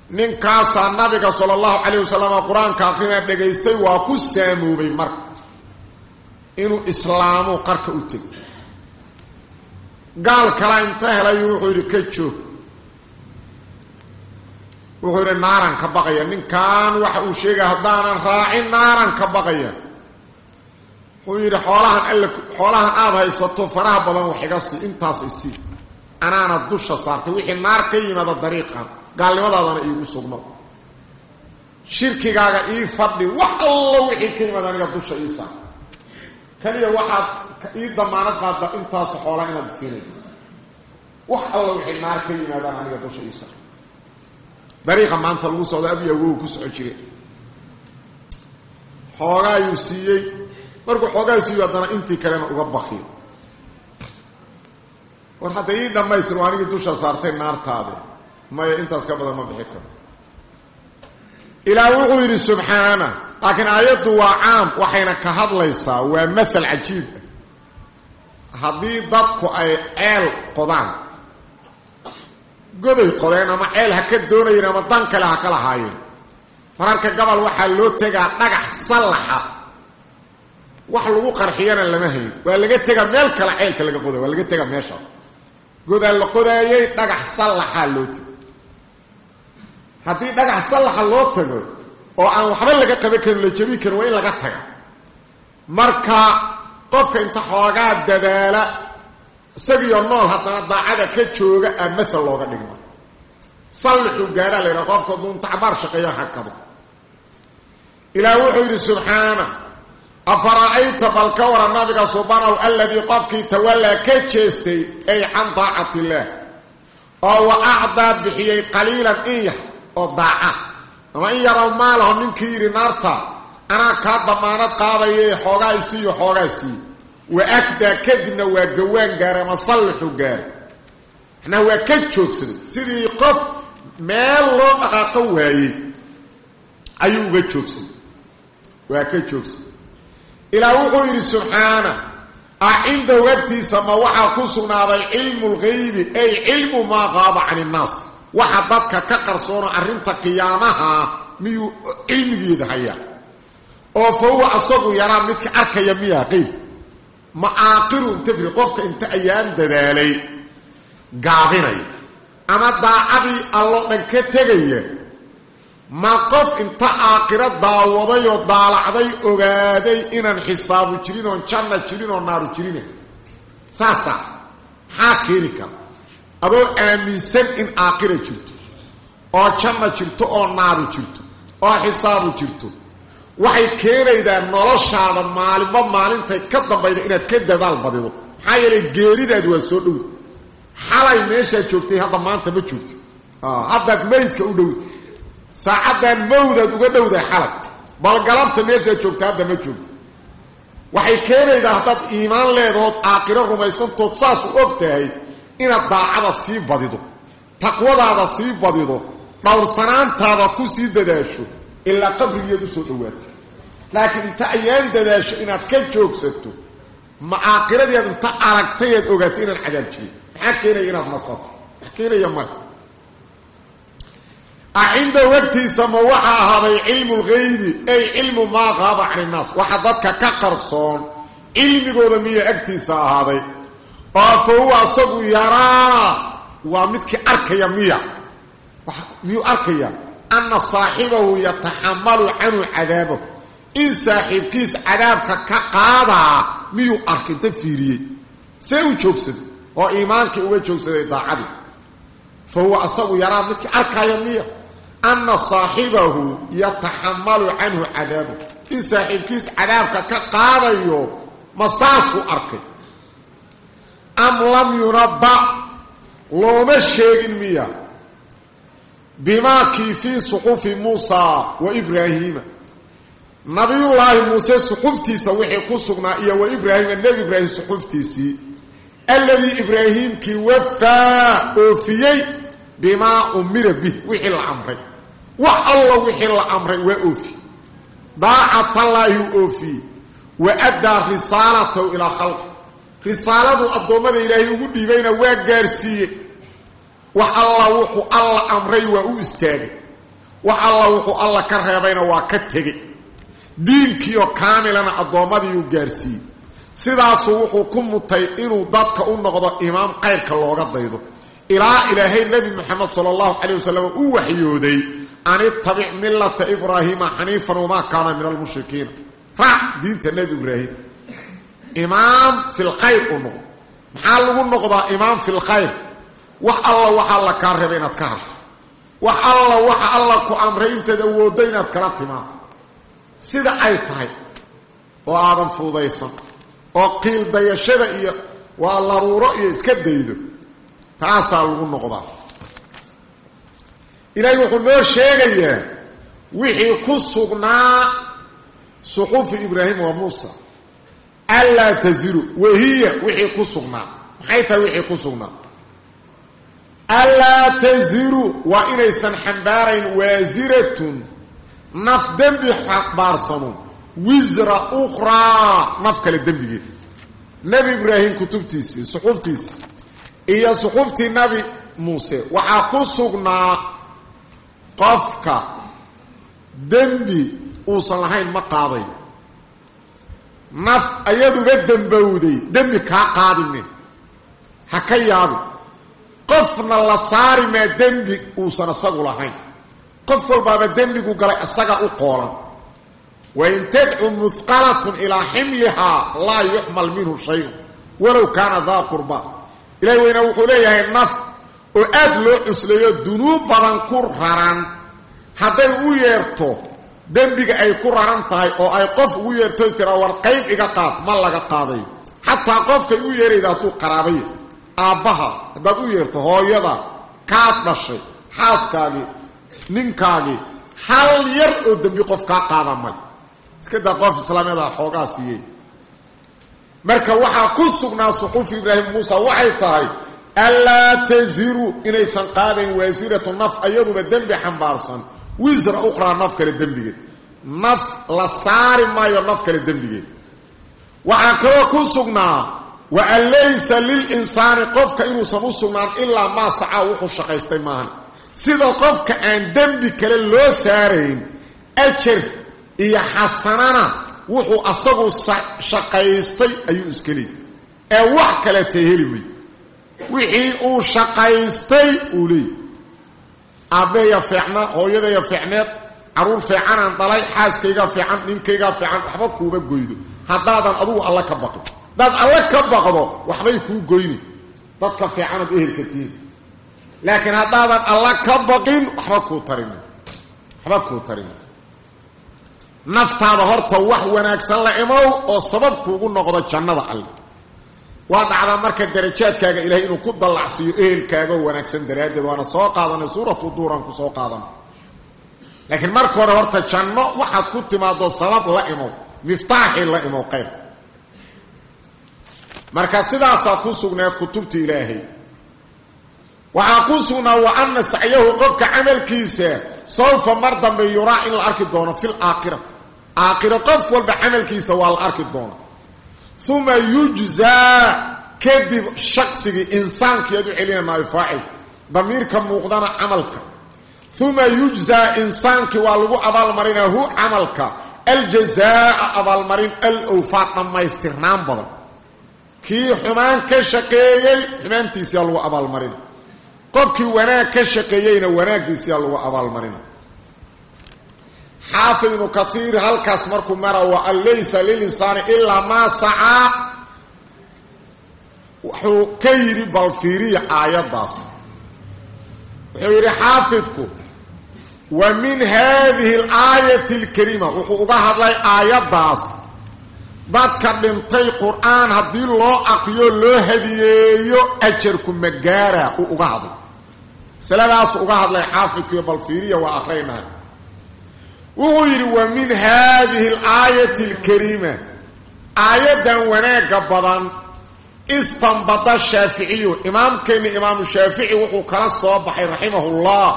ninkaasaa nabiga sala allahu calayh wasalam qur'aanka aqrina dhagaystay waa ku saamoobay marka. Inuu islaamo qarka u tegay. Gaal kala inta helayu wuxuu yidhi ka joog wuxuu yidhi naaran ka baqaya ninkan waxa uu sheegaya haddaanan raacin naaran ka baqaya wuxuu yidhi xoolahan alla xoolahan aada haysato faraha badan wax iga sii intaas isii anaana dusha saartay. Wixii naar ka yimaada dariiqan gaalnimadaadana iigu sugno. Shirkigaaga ii fadhi wax alla wixii ka yimaada aniga dusha ii saar. Kaliya waxaad ii damaanad qaadda intaas xoolaa inaad siinay wax alla wixii naar ka yimaadaan aniga dusha ii saar. Dariiqa maanta lagu socdo abi awow ku socon jire xoogaayuu siiyey. Markuu xoogaa siiyo haddana intii kalena uga bakiyo war hadda ii dhammaystir waa anigii dusha saartay naartaade maya intaas ka badan ma bixi karo. Ilaah wuxuu yidhi subxaana laakiin aayaddu waa caam waxayna ka hadlaysaa waa mathal cajiib. Haddii dadku ay ceel qodaan goday qodeen ama ceel ha ka doonayeen ama dan kale ha ka lahaayeen mararka gobol waxaa loo tegaa dhagax sallaxa. Wax lagu qarxiyana lama hayn. Waa laga tegaa meel kale ceelka laga qoday waa laga tegaa meesha. Godaa la qodaayay dhagax sallaxaa loo tego haddii dhagax sallaxa loo tago oo aan waxba laga qaban karin la jebin karin waa in laga taga. Marka qofka inta xoogaa dadaala isagiyo nool haddana daacada ka jooga a maal looga dhigma sallixu gaadhaa la yidhaha qofka duuntacbaar shaqeeya hakado ilaah wuxuu yidhi subxaana afara'ayta bal ka wara nabiga subanahu aladii qofkii tawallaa ka jeestay ay can daacati illaah oo wa acdaa bixiyey qaliilan in yar oo daaca. Ama in yarow maalaho ninkii yidhi naarta anaa kaa damaanad qaadaye xoogaa isiiyo xoogaa siiye wa akdaa kadibna waa gawaan gaaray ama sallixu gaaray macnaha waa ka joogsaday. Sidii qof meel loo dhaqaaqo waayey ayuu uga joogsaday. Waa ka joogsaday. Ilaa wuxuu yidhi subxaana a cindahu agtiisa ma waxaa ku sugnaaday cilmu lgaybi ay cilmu maa qaaba can innaas waxa dadka ka qarsoono arrinta qiyaamaha miyuu cilmigeeda hayaa? Oo fa asagu yaraa midka arkaya miyaa qeyb ma aaqiru intafri qofka inta ayaan dadaalay gaabinaya ama daacadii allo dhan ka tegaya ma qof inta aaqiro daawaday oo daalacday ogaaday inaan xisaabu jirin oon janna jirin oo naaru jirina saasa maxaa keeni kara adoo aaminsan in aaqira jirto oo janna jirto oo naaru jirto oo xisaabu jirto. Waxay keenaydaa noloshaada maalinba maalintay ka dambayda inaad ka dadaal badido. Maxaa yeelay geeridaadu waa soo dhowda xalay meeshaad joogtay hadda maanta ma joogtid haddaad maydka u dhowda saacaddan mawdaad uga dhowdahay xalay bal galabta meeshaad joogta hadda ma joogta waxay keenaydaa haddaad iimaan leedahood aaqiro rumaysantood saas u og tahay inaad daacada sii badido taqwadaada sii badido dhowrsanaantaada ku sii dadaasho ilaa qabrigeed u soo dhawaatay laakiin inta ayaan dadaasho inaad ka joogsato ma aaqiradeed inta aragtay aad ogaatay inaan cadaab jirin. Maxaa keenaya inaad nasato wax keenaya mara acindahu agtiisa ma waxaa ahaaday cilmu lgaybi ay cilmu maa qaaba can innaas waxa dadka ka qarsoon cilmigooda miya agtiisa ahaaday oo fa huwa asagu yaraa. Waa midkii arkaya miya. Miyuu arkaya. Ana saaxibahu yataxamalu canhu cadaabahu in saaxiibkiis cadaabka ka qaadaa miyuu arka inta fiiriyey. See u joogsaday oo iimaankii uga joogsaday daacadii. Fa huwa asagu yaraa midkii arkaya miya. Ana saaxibahu yataxamalu canhu cadaabahu in saaxiibkiis cadaabka ka qaadayo ma saasuu arkay am lam yunabba looma sheegin miya. Bimaakii fii suqufi muusa wa ibraahiima nabiyullaahi muuse suxuftiisa wixii ku sugnaa iyo wa ibraahima nebi ibraahim suxuftiisii alladii ibraahiimkii wafaa oofiyey bimaa umira bih wixii la amray. Wax alla wixii la amray waa oofi. Daacatallaahi u oofiyey. Wa addaa risaalatahu ilaa khalqi risaaladuu addoommada ilaahay ugu dhiibayna waa gaarsiiyey. Wax alla wuxuu alla amray waa u istaagay. Wax alla wuxuu alla ka reebayna waa ka tegey. Diinkiioo kaamilana addoommadiiuu gaarsiiyey. Sidaasuu wuxuu ku mutay inuu dadka u noqdo imaam qayrka looga daydo. Ilaa ilaahay nebi moxamed sala allahu calayh wasalam u waxyooday an ittabic millata ibraahiima xaniifan wamaa kaana min almushrikiina raac diinta nebi ibraahim imaam fi lkhayr uu noqdo. Maxaa lagu noqdaa imaam fi lkhayr wax alla waxa alla kaa reeba inaad ka hadto wax alla waxa alla ku amray intaad awooddo inaad kala timaado. Sida ay tahay. Oo aadan fuudaysan oo qiil dayashada iyo waa laruuro iyo iska daydo. Taasaa lagu noqdaa. Ilaahay wuxuu noo sheegayaa wixii ku sugnaa suxufi ibraahim wa muusa anlaa taziru wahiya wixii ku sugnaa maxay tahay wixii ku sugnaa anlaa taziru waa inaysan xambaarayn waasiratun naf dembi xabaarsano wisra ukhraa naf kale dembigeed. Nebi ibraahim kutubtiisii suxuftiisii iyo suxuftii nabi muuse. Waxaa ku sugnaa qofka dembi uusan lahayn ma qaadayo naf ayaduba dembowday dembi kaa qaadime ha ka yaabi. Qofna la saari maa dembi uusan isagu lahayn. Qof walbaaba dembigu galay isaga u qoolan. Wain tadcu muhqalatun ilaa ximlihaa laa yuxmal minhu shayun walow kaana daa qurba. Ilahi weyna wuxuu leeyahay naf oo aada loo cuslayo dunuub badan ku raran hadday u yeerto dembiga ay ku raran tahay oo ay qof ugu yeerto tiraa war qayb iga qaad ma laga qaadayo xataa qofkay u yeerayda hadduu qaraabaya aabbaha haddaad u yeerto hooyada kaad dhashay xaaskaagii ninkaagii hal yar oo dembi qof kaa qaada male iska daa qof islaamiyada xoogaa siiyey. Marka waxaa ku sugnaa suxuufi ibraahim muusa waxay tahay anlaa taziru inaysan qaadayn waasiratu naf ayaduba dembi xambaarsan wisra ukhraa naf kale dembigeed. Naf la saari maayo naf kale dembigeed. Waxaa kaloo ku sugnaa wa an laysa lilinsaani qofka inuusan u sugnaan ilaa maa sacaa wuxuu shaqaystay maahan. Sida qofka aan dembi kale loo saarayn ajar iyo xasanana wuxuu asagu shaqaystay ayuu iska leey ee wax kaleeta heli may wixii uu shaqaystay uu leey aabbahaya fiicna hooyadaya fiicneed carruur fiicanaan dhalay xaaskaygaa fiican ninkaygaa fiican waxba kuuma goydo. Haddaadan adugu alla ka baqin haddaad alla ka baqdo waxbay kuu goyni. Dadka fiicanaad ehelka tihiin laakiin haddaadan alla ka baqin waxba kuu tarin waxba kuu tarin naftaada horta wax wanaagsan la imow oo sabab kuugu noqdo jannada alle waa dhacdaa marka darajaadkaaga ilaahay inuu ku dallacsiiyo ehelkaaga oo wanaagsan daraaddeed waana soo qaadanay suuratu duuran ku soo qaadanay. Laakiin marka hore horta janno waxaad ku timaado sabab la imow miftaaxii la imow qayr marka sidaasaa ku sugneed kutubta ilaahay. Waxaa ku sugnaa wa ana sacyahu qofka camalkiisa sawfa mar dambe yuraa in la arki doono fi laakhirati aakhiro qof walba camalkiisa waa la arki doona uma yujzaa kadib shaqsigii insaankii aad u celina maayo faacil. Damiirka muuqdana camalka. Uma yujzaa insaankii waa lagu abaalmarinaa hu camalka. Aljazaaa abaalmarin alowfaa dhammaystirnaan badan. Kii xumaan ka shaqeeyey xumaantiisiyaa lagu abaalmarina qofkii wanaag ka shaqeeyeyna wanaaggiisiyaa lagu abaalmarina xaafid ibnu kaiir halkaas markuu mara wa an laysa lilinsaani ilaa maa sacaa wuxuu ka yidhi bal fiiriya aayaddaas. Wuxuu yidhi xaafidku wa min haadihi alaayati alkariima. Wuxuu uga hadlay aayaddaas. Dadka dhintay qur'aan haddii loo aqriyo loo hadiyeeyo ajarku magaara uu uga hadlay. Masaladaas uga hadlay xaafidku iyo bal waa akhraynaha wuxuu yidhi wa min haadihi alaayati alkariima. Aayaddan wanaagga badan istanbada shaaficiyu imaamkeenni imaamu shaafici wuxuu kala soo baxay raximahullah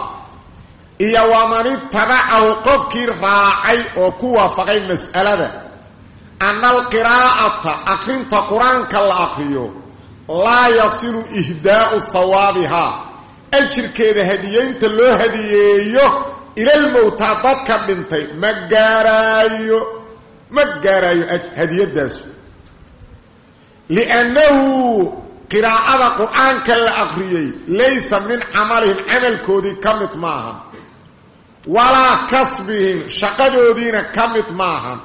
iyo waman itabacahu qofkii raacay oo ku waafaqay mas'alada. Ana alqiraa'ata aqrinta qur'aanka la aqriyo laa yasilu ihdaa'u hawaabihaa ajirkeeda hadiyeynta loo hadiyeeyo ilalmowtaa dadka dhintay ma gaaraayo ma gaaraayo hadiyadaasu. Liannahu qiraa'ada qur'aanka la aqriyey laysa min camalihim camalkoodii ka mid maahan walaa kasbihim shaqadoodiina ka mid maahan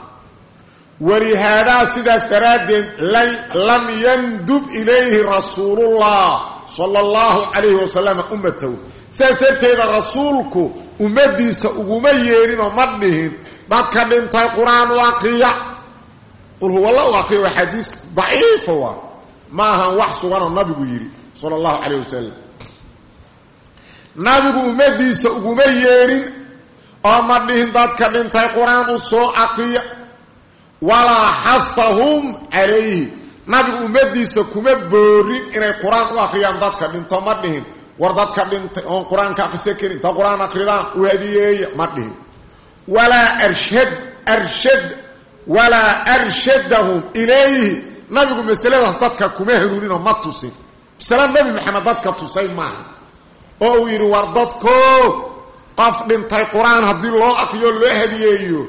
walihaadaa sidaas daraaddeed lam yandub ilayhi rasuulullah sala allahu calayhi wasalam ummatahu sidaas darteeda rasuulku ummadiisa uguma yeedhinoo ma dhihin. Dadka dhintay qur'aan u aqriya qul huwa la u aqriya waa xadiis daciifa waa. Ma ahan wax suganoo nabigu yidhi sala allahu calayh wasalam nabigu ummadiisa uguma yeedhin oo ma dhihin dadka dhintay qur'aan u soo aqriya walaa xahahum calayhi nabigu ummadiisa kuma boorin inay qur'aan u akhriyaan dadka dhinto ma dhihin war dadka dhintay oon qur'aanka akrisa karin inta qur'aan akridaan u hadiyeeya ma dhihin walaa arshad arshad walaa arshadahum ilayhi. Nabigu masaladaas dadka kuma hanuuninoo ma tusin. Masale nabi maxamed dadka tusay maaha. Oo uu yidhi war dadko qof dhintay qur'aan haddii loo aqriyo loo hadiyeeyo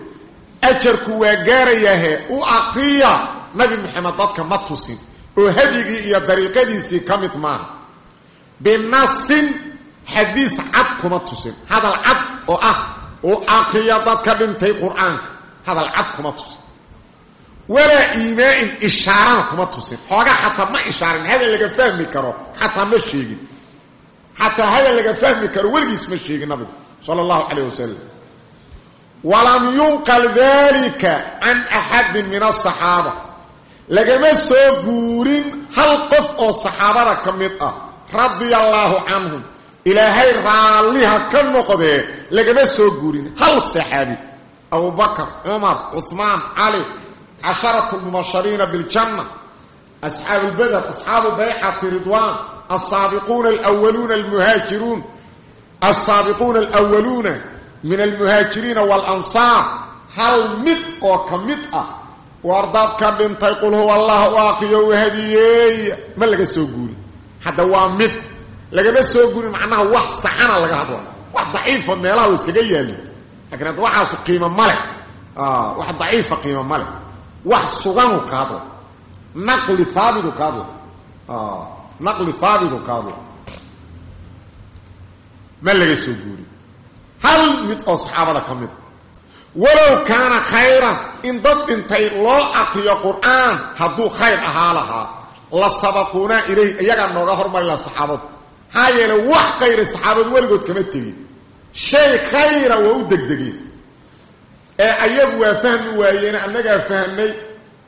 ajarku waa gaarayaahe u aqriya. Nabi maxamed dadka ma tusin. Oo hadyigii iyo dariiqadiisii ka mid maaha binasin xadiis cad kuma tusin. Hadal cad oo ah u aqriya dadka dhintay qur'aanka. Hadal cad kuma tusin. Walaa iimaa-in ishaarana kuma tusin. Xoogaa xataa ma ishaarin hadal laga fahmi karo xataa ma sheegin. Xataa hadal laga fahmi karo weligiis ma sheegin nabigu sala allahu calayh wasalam walam yunqal dalika can axadin min asaxaaba lagama soo guurin hal qof oo saxaabada ka mid ah radia allaahu canhum. Ilaahay raalliha ka noqdee lagama soo guurin. Hal saxaabi abubakar cumar cuhmaan cali casharatu lmubashariina biljanna asxaabu lbeder asxaabu baycati ridwaan alsaabiquuna alwaluuna almuhaajiruun alsaabiquuna alwaluuna min almuhaajiriina waalansaar hal mid oo ka mid ah war dadka dhintay qul huwa allah u aqiyo u hadiyeeya ma laga soo guurin hadda waa mid lagama soo guurin macnaha wax saxana laga hadla wax daciifa meelaha u iskaga yaali lakiin hadda waxaasu qiimo male wax daciifa qiimo male wax suganu ka hadla naqli haabitu ka hadla naqli haabitu ka hadla ma laga soo guurin hal mid oo saxaabada ka mid. Walow kaana khayran in dad dhintay loo aqriyo qur'aan hadduu khayr ahaa lahaa la sabaquunaa ilayh iyagaa nooga hormari laha saxaabadu maxaa yeele wax khayra saxaabadu weligood kama tegin shay khayra waa u degdegeen ee ayagu waa fahmi waayeen annagaa fahmnay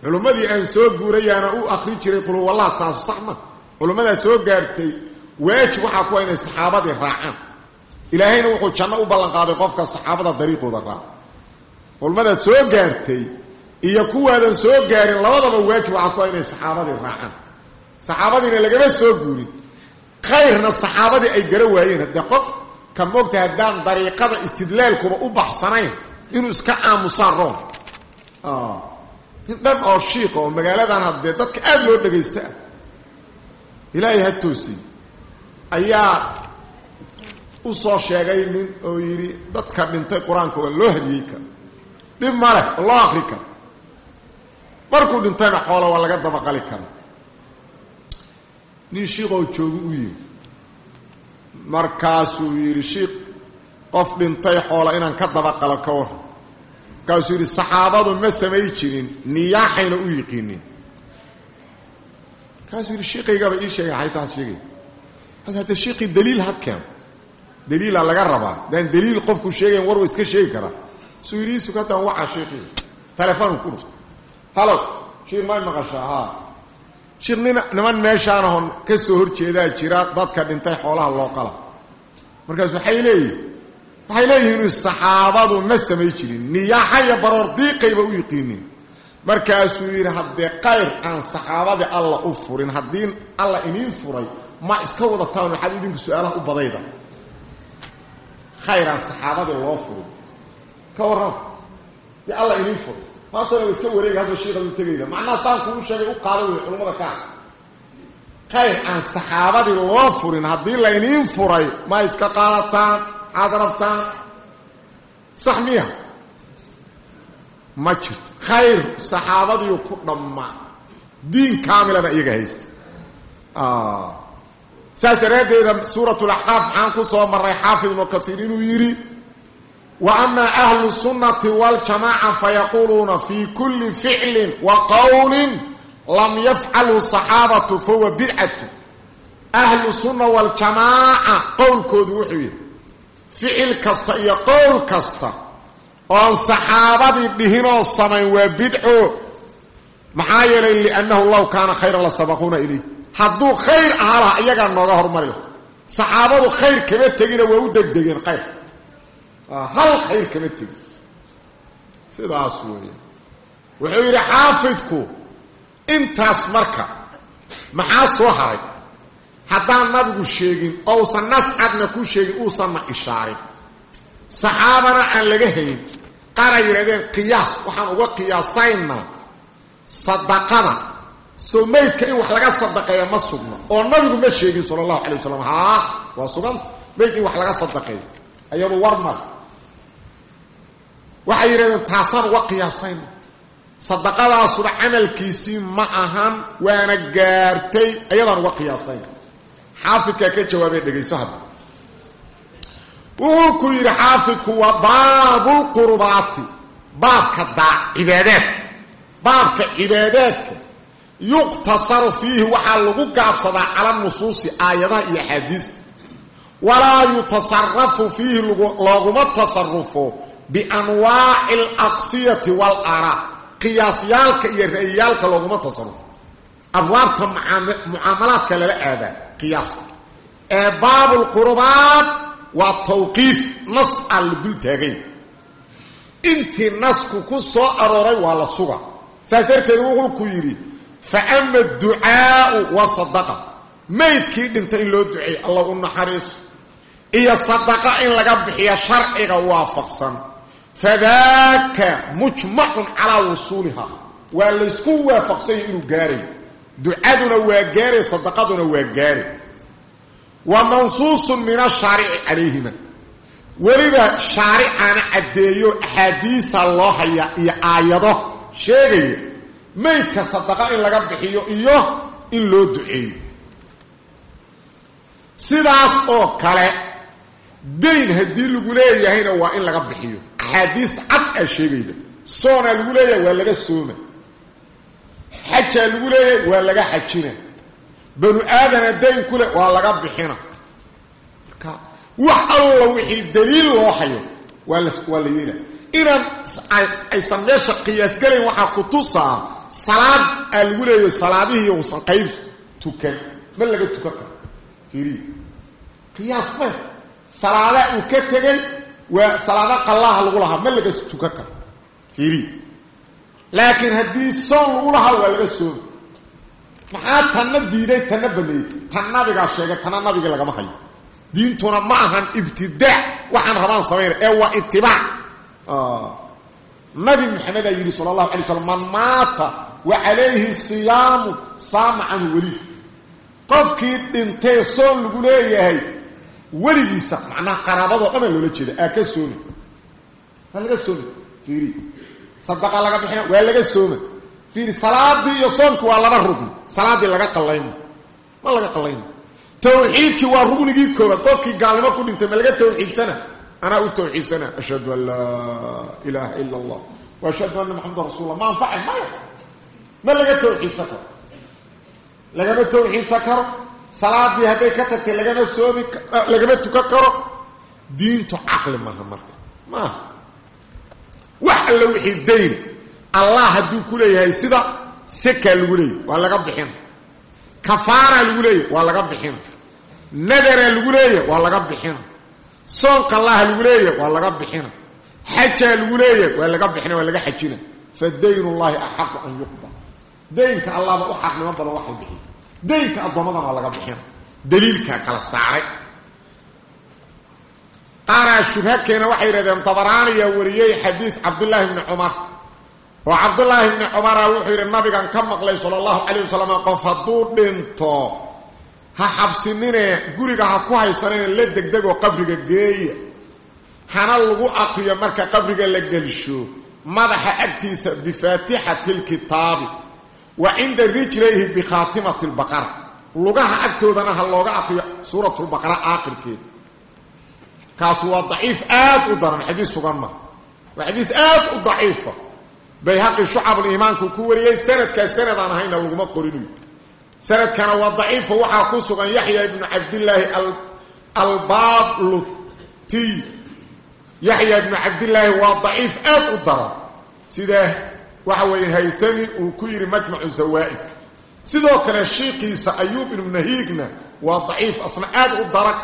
culimmadii aan soo guurayaana u akri jiray quluwallah taasu sax ma. Culimmadaa soo gaartay waajib waxaa kuwa inay saxaabadii raacaan. Ilaahayna wuxuu janno u ballanqaaday qofka saxaabada dariiqooda raaca culmadaad soo gaartay iyo kuwaadan soo gaarin labadaba waajib waxaa kuwa inay saxaabadii raacaan saxaabadiina lagama soo guurin. Khayrna saxaabadii ay gara waayeen. Haddee qof ka moogta haddaan dariiqada istidlaalkuba u baxsanayn inuu iska aamusaan roon. Nin dhan oo shiiqa oo magaaladan haddee dadka aada loo dhagaysta ah ilaahay ha toosiy ayaa u soo sheegay nin oo yidhi dadka dhintay qur'aanka waa loo hadiyey kara dhib male oo loo akri karo markuu dhintayna xoola waa laga dabaqali kara nin shiiqoo joogu u yimi. Markaasuu yidhi shiiq qof dhintay xoola inaan ka dabaqalo ka war markaasuu yidhi saxaabadu ma samay jirin niyaaxayna u yiqiinin. Markaasuu yidhi shiiqaygaba ii sheegay xay taas sheegay? As hadda shiiqii daliil ha keen. Daliila laga rabaa. Daan daliil qofku sheegayn war wa iska sheegi karaa. Suu yidhi isukatan wacaa shiiqii telefoon ku haa shiiq nin niman meeshaanahon ka soo hor jeedaa jira dadka dhintay xoolaha loo qala. Markaas waxay leeyihiin waxay leeyihiin saxaabadu ma samay jirin niyaaxa iyo baroor diiqayba u yiqiinin. Markaasuu yidhi haddee qayr aan saxaabadii alla u furin haddii alla iniin furay ma iska wadataan waxaad idinku su'aalaha u badayda. Khayr aan saxaabadii loo furin. Ka warrama dee alla iniin furay maantana wa iska wareega hadba shiiqad u tegayda. Macnaha saan kugu sheegay u qaada wey culimmada kaa khayr aan saxaabadii loo furin haddii la iniin furay ma iska qaadataan maxaad rabtaan? Sax miya. Ma jirto. Khayr saxaabadiiu ku dhammaa diin kaamilana iyaga haysta. Saas daraaddeeda suurat laxqaaf maxaan ku soo kaiir inuu yidhi wa amaa ahlu sunnati waljamaaca fayaquuluuna fii kulli ficlin wa qowlin lam yafcalhu saxaabatu fahuwa bidcatu ahlu sunna waljamaaca qowlkoodu wuxuu yidhi ficil kasta iyo qowl kasta oon saxaabadii dhihinoo samayn waa bidco maxaa yeelay liannahu law kaana khayran la sabaquuna ilayh. Hadduu khayr ahaa laha iyagaa nooga hormari laha saxaabadu khayr kama tegina waa u degdegeen khayr hal khayr kama tegin sidaas weeye. Wuxuu yidhi xaafidku intaas marka maxaa soo haray? Haddaan nabigu sheegin ousan nas cadna ku sheegin uusanna ishaarin. Saxaabana aan laga hayn qaara yidhahdeen qiyaas waxaan uga qiyaasaynaa sadaqada. Soo maydka in wax laga sadaqeeya ma sugno. Oo nabigu ma sheegin sala allahu calay wasalam haa waa suganta. Maydka in wax laga sadaqeeyo ayadu war waxay yidhahdeen taasaan uga qiyaasayna sadaqadaasuna camalkiisii ma ahan waana gaartay ayadaan uga qiyaasayna xaafidkaa ka jawaabay dhegayso hadda. Wuxuu ku yidhi xaafidku waa baabulqurbaati baabka daa cibaadaadka. Baabka cibaadaadka yuqtasaru fiihi waxaa lagu gaabsadaa cala nusuusi aayadaha iyo axaadiista. Walaa yutasarafu fiihi looguma tasarufo bianwaaci alaqsiyati waalaraa qiyaasyaalka iyo ra'yiyaalka looguma tasarufo abwaabta mucaamalaadka lala aadaa qiyaaska ee baabulqurbaat waa tawqiif nas aan la dul taagayn intii nasku ku soo arooray waa la suga saas darteed wuxuu ku yidhi fa ama ducaau wa sadaqa. Maydkii dhintay in loo duceey allah u naxariiso iyo sadaqa in laga bixiya sharciga waafaqsan fadaaka mujmacun calaa wusuuliha waa laysku waafaqsanya inuu gaaray. ducaduna waa gaaray sadaqaduna waa gaaray. wa mansuusun min ashaarici calayhima. weliba shaaricana caddeeyo axaadiisa loo haya iyo aayado sheegaya maydka sadaqa in laga bixiyo iyo in loo duceeyo. sidaas oo kale dayn haddii lagu leeyahayna waa in laga bixiyo axaadiis cad aa sheegayda. Soonaa lagu leeyahay waa laga sooma xajaa lagu leeyahay waa laga xajina. Banu aadana dayn ku leh waa laga bixina. Marka wax alla wixii daliil loo hayo waa la waa la yeela inaan aysan meesha qiyaas galayn waxaa ku tusaa salaad aa lagu leeyahay salaadihii uusan qayb tukan. Ma laga tukan karo. Fiiriya qiyaas ma salaada uu ka tegay waa salaado qallaha lagu lahaa ma laga tukan karo fiiriya laakiin haddii soon lagu lahaa waa laga sooma maxaa tanna diiday tanna baneeyey? Tan nabigaa sheegay tanna nabiga lagama hayo. Diintuna ma ahan ibtidaac waxaan rabaan samayna ee waa itibaac nabi maxamed aa yidhi sala allahu alay slam man maata wa calayhi siyaamu saama canhu weli qofkii dhintee soon lagu leeyahay weligiisa macnaha qaraabadoo dhanaa loola jeeda aa ka sooma waa laga sooma fiiri. Sadaqa laga bixina waa laga sooma fiiri salaadii iyo soomki waa laba rugni salaadii laga qallaymo. Ma laga qallaymo. Tawxiidkii waa rugnigii koobaad qofkii gaalnimo ku dhintay ma laga tawxiidsana? Anaa u tawxiidsana. Ashhadu an laa ilaaha ila allah wa ashhadu anna maxamadan rasulla ma anfacay ma laga tawxiidsan karo. Lagama salaadii hadday ka tagtay lagama soomi lagama tukan karo. Diintu caqli maaha marka. Maaha. Wax alla wixii dayn allah hadduu ku leeyahay sida sekaa lagu leeyahy waa laga bixina kafaaraa lagu leeyahy waa laga bixina nadaraa lagu leeyahay waa laga bixina soonka allaha lagu leeyahay waa laga bixina xajaa lagu leeyahay waa laga bixina waa laga xajina. Fa dayn ullahi axaqu an yuqda. Daynka allahba u xaqnimo badan wax la bixiyo daynka addoommadan waa laga bixina daliilkaa kala saaray. Qaaraa shubha keena waxay yidhahdeen dabaraaniyaa wariyey xadiid cabdullaahi bni cumar. Oo cabdullaahi bni cumara wuxuu yidhi nabigan ka maqlay sala allahu calayh wasalam qof hadduu dhinto ha xabsinine guriga ha ku haysanine la degdegoo qabriga geeya. Hana lagu aqriyo marka qabriga la gelsho. Madaxa agtiisa bifaatixati lkitaabi wa cinda rijlayhi bikhaatimati lbaqara lugaha agtoodana ha looga aqriyo suurat lbaqara aakhirkeeda kaasu waa daciif aad u daran xadiis sugan ma. Waa xadiis aad u daciifa. Bayhaqi shucabuliimaanku ku wariyey sanadkaa sanad aan ahayna laguma qorinayo sanadkana waa daciifo waxaa ku sugan yaxya ibnu cabdillaahi albabluti yaxya ibnu cabdillaahi waa daciif aad u daran. Sida waxa weeye haythami uu ku yidhi majmacu zawaa'idka. Sidoo kale shiikiisa ayuub ibnu nahiigna waa daciif asna aad u daran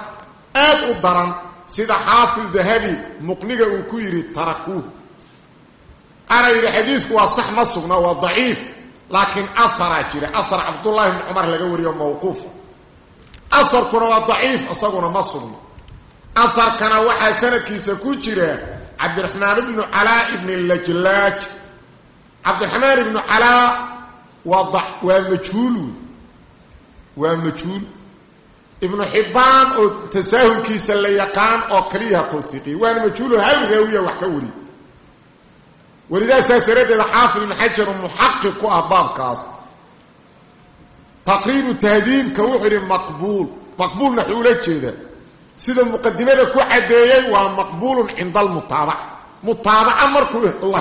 aad u daran sida xaafid dahabi muqniga uu ku yidhi tarakuuh ana yidhi xadiidku waa sax ma sugna waa daciif laakiin aharaa jira. Ahar cabdullaahi bni cumar laga wariyo mawquufa. Aharkuna waa daciif isaguna ma sugna. Aharkana waxaa sanadkiisa ku jira cabdiraxmaan ibnu calaa ibni lajlaaj cabdiraxmaan ibnu calaa waa waa majhuul wey waa majhuul ibnu xibbaan oo tasaahulkiisa la yaqaan oo kaliya tawhiiqiya waana majhuulo hal raawiya wax ka wariy walidaasaas daraaddeeda xaafid ibn xajar muxaqiq ku ah baabkaas taqriibu tahdiibka wuxuu yidhi maqbuul maqbuulna wuxuu ula jeedaa sida muqadimada ku caddeeyey waa maqbuulun cinda almutaabaca mutaabaca markuu la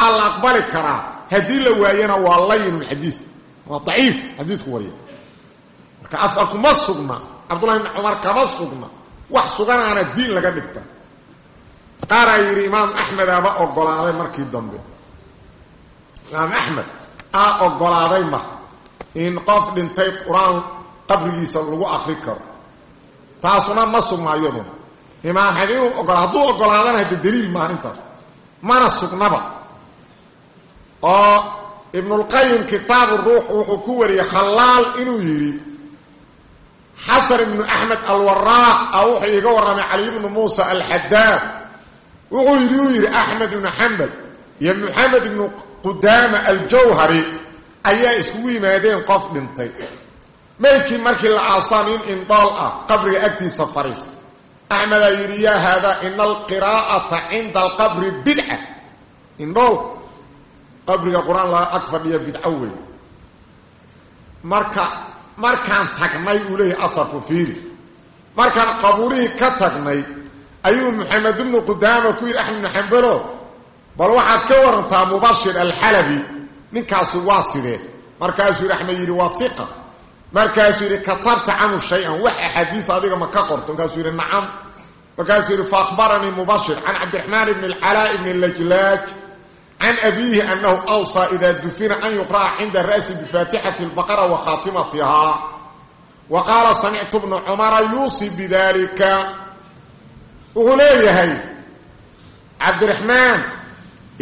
aa la aqbali karaa haddii la waayana waa layinulxadiid waa daciif xadiidku warya marka aarku ma sugna. Cabdullahi bni cumar kama sugna. Wax suganaana diin laga dhigta. Qaaraa yidhi imaam axmed aba ogolaaday markii dambe. Imaam axmed aa ogolaaday mar in qof dhintay qur'aan qabrigiisa lagu akri karo. Taasuna ma sugna iyaduna. Imaam axmed inuu ogola hadduu mana sugnaba oo ibnulqayim kitaabu ruux wuxuu ku wariyey khallaal inuu yidhi xasan ibnu axmed alwaraaq a wuxuu iiga warramay cali ibnu muusa alxadaad wuxuu yidhi uu yidhi axmed ibnu xambal iyo maxamed ibnu qudaama aljawhari ayaa iskugu yimaadeen qof dhintay. Maydkii markii la aasaa nin indhool ah qabriga agtiisa fariista axmedaa yidhi yaa haadaa ina alqiraa'ata cinda alqabri bidca indhool qabriga qur'aan laga ag fadhiya bidco wey marka markaan tagnay uu leeyahay aharku fiiri. Markaan qabuurihii ka tagnay ayuu maxamed ibnu qudaama ku yidhi axmed ibnu bal waxaad ka warantaa mubashir alxalabi ninkaasi waa sidee? Markaasuu yidhi axmed yidhi waa iqa markaasuu yidhi katabta canhu shay-an wax axaadiis adiga ma ka qorto. Markaasuu yidhi nacam. Markaasuu yidhi faahbaranii mubashir can cabdiraxmaan ibni alcalaa ibni lajlaaj can abiihi anahu awsaa idaa dufina an yuqra'a cinda ra'si bifaatixati lbaqara wa khaatimatihaa wa qaala samictu bnu cumara yuusii bidalika wuxuu leeyahay cabdiraxmaan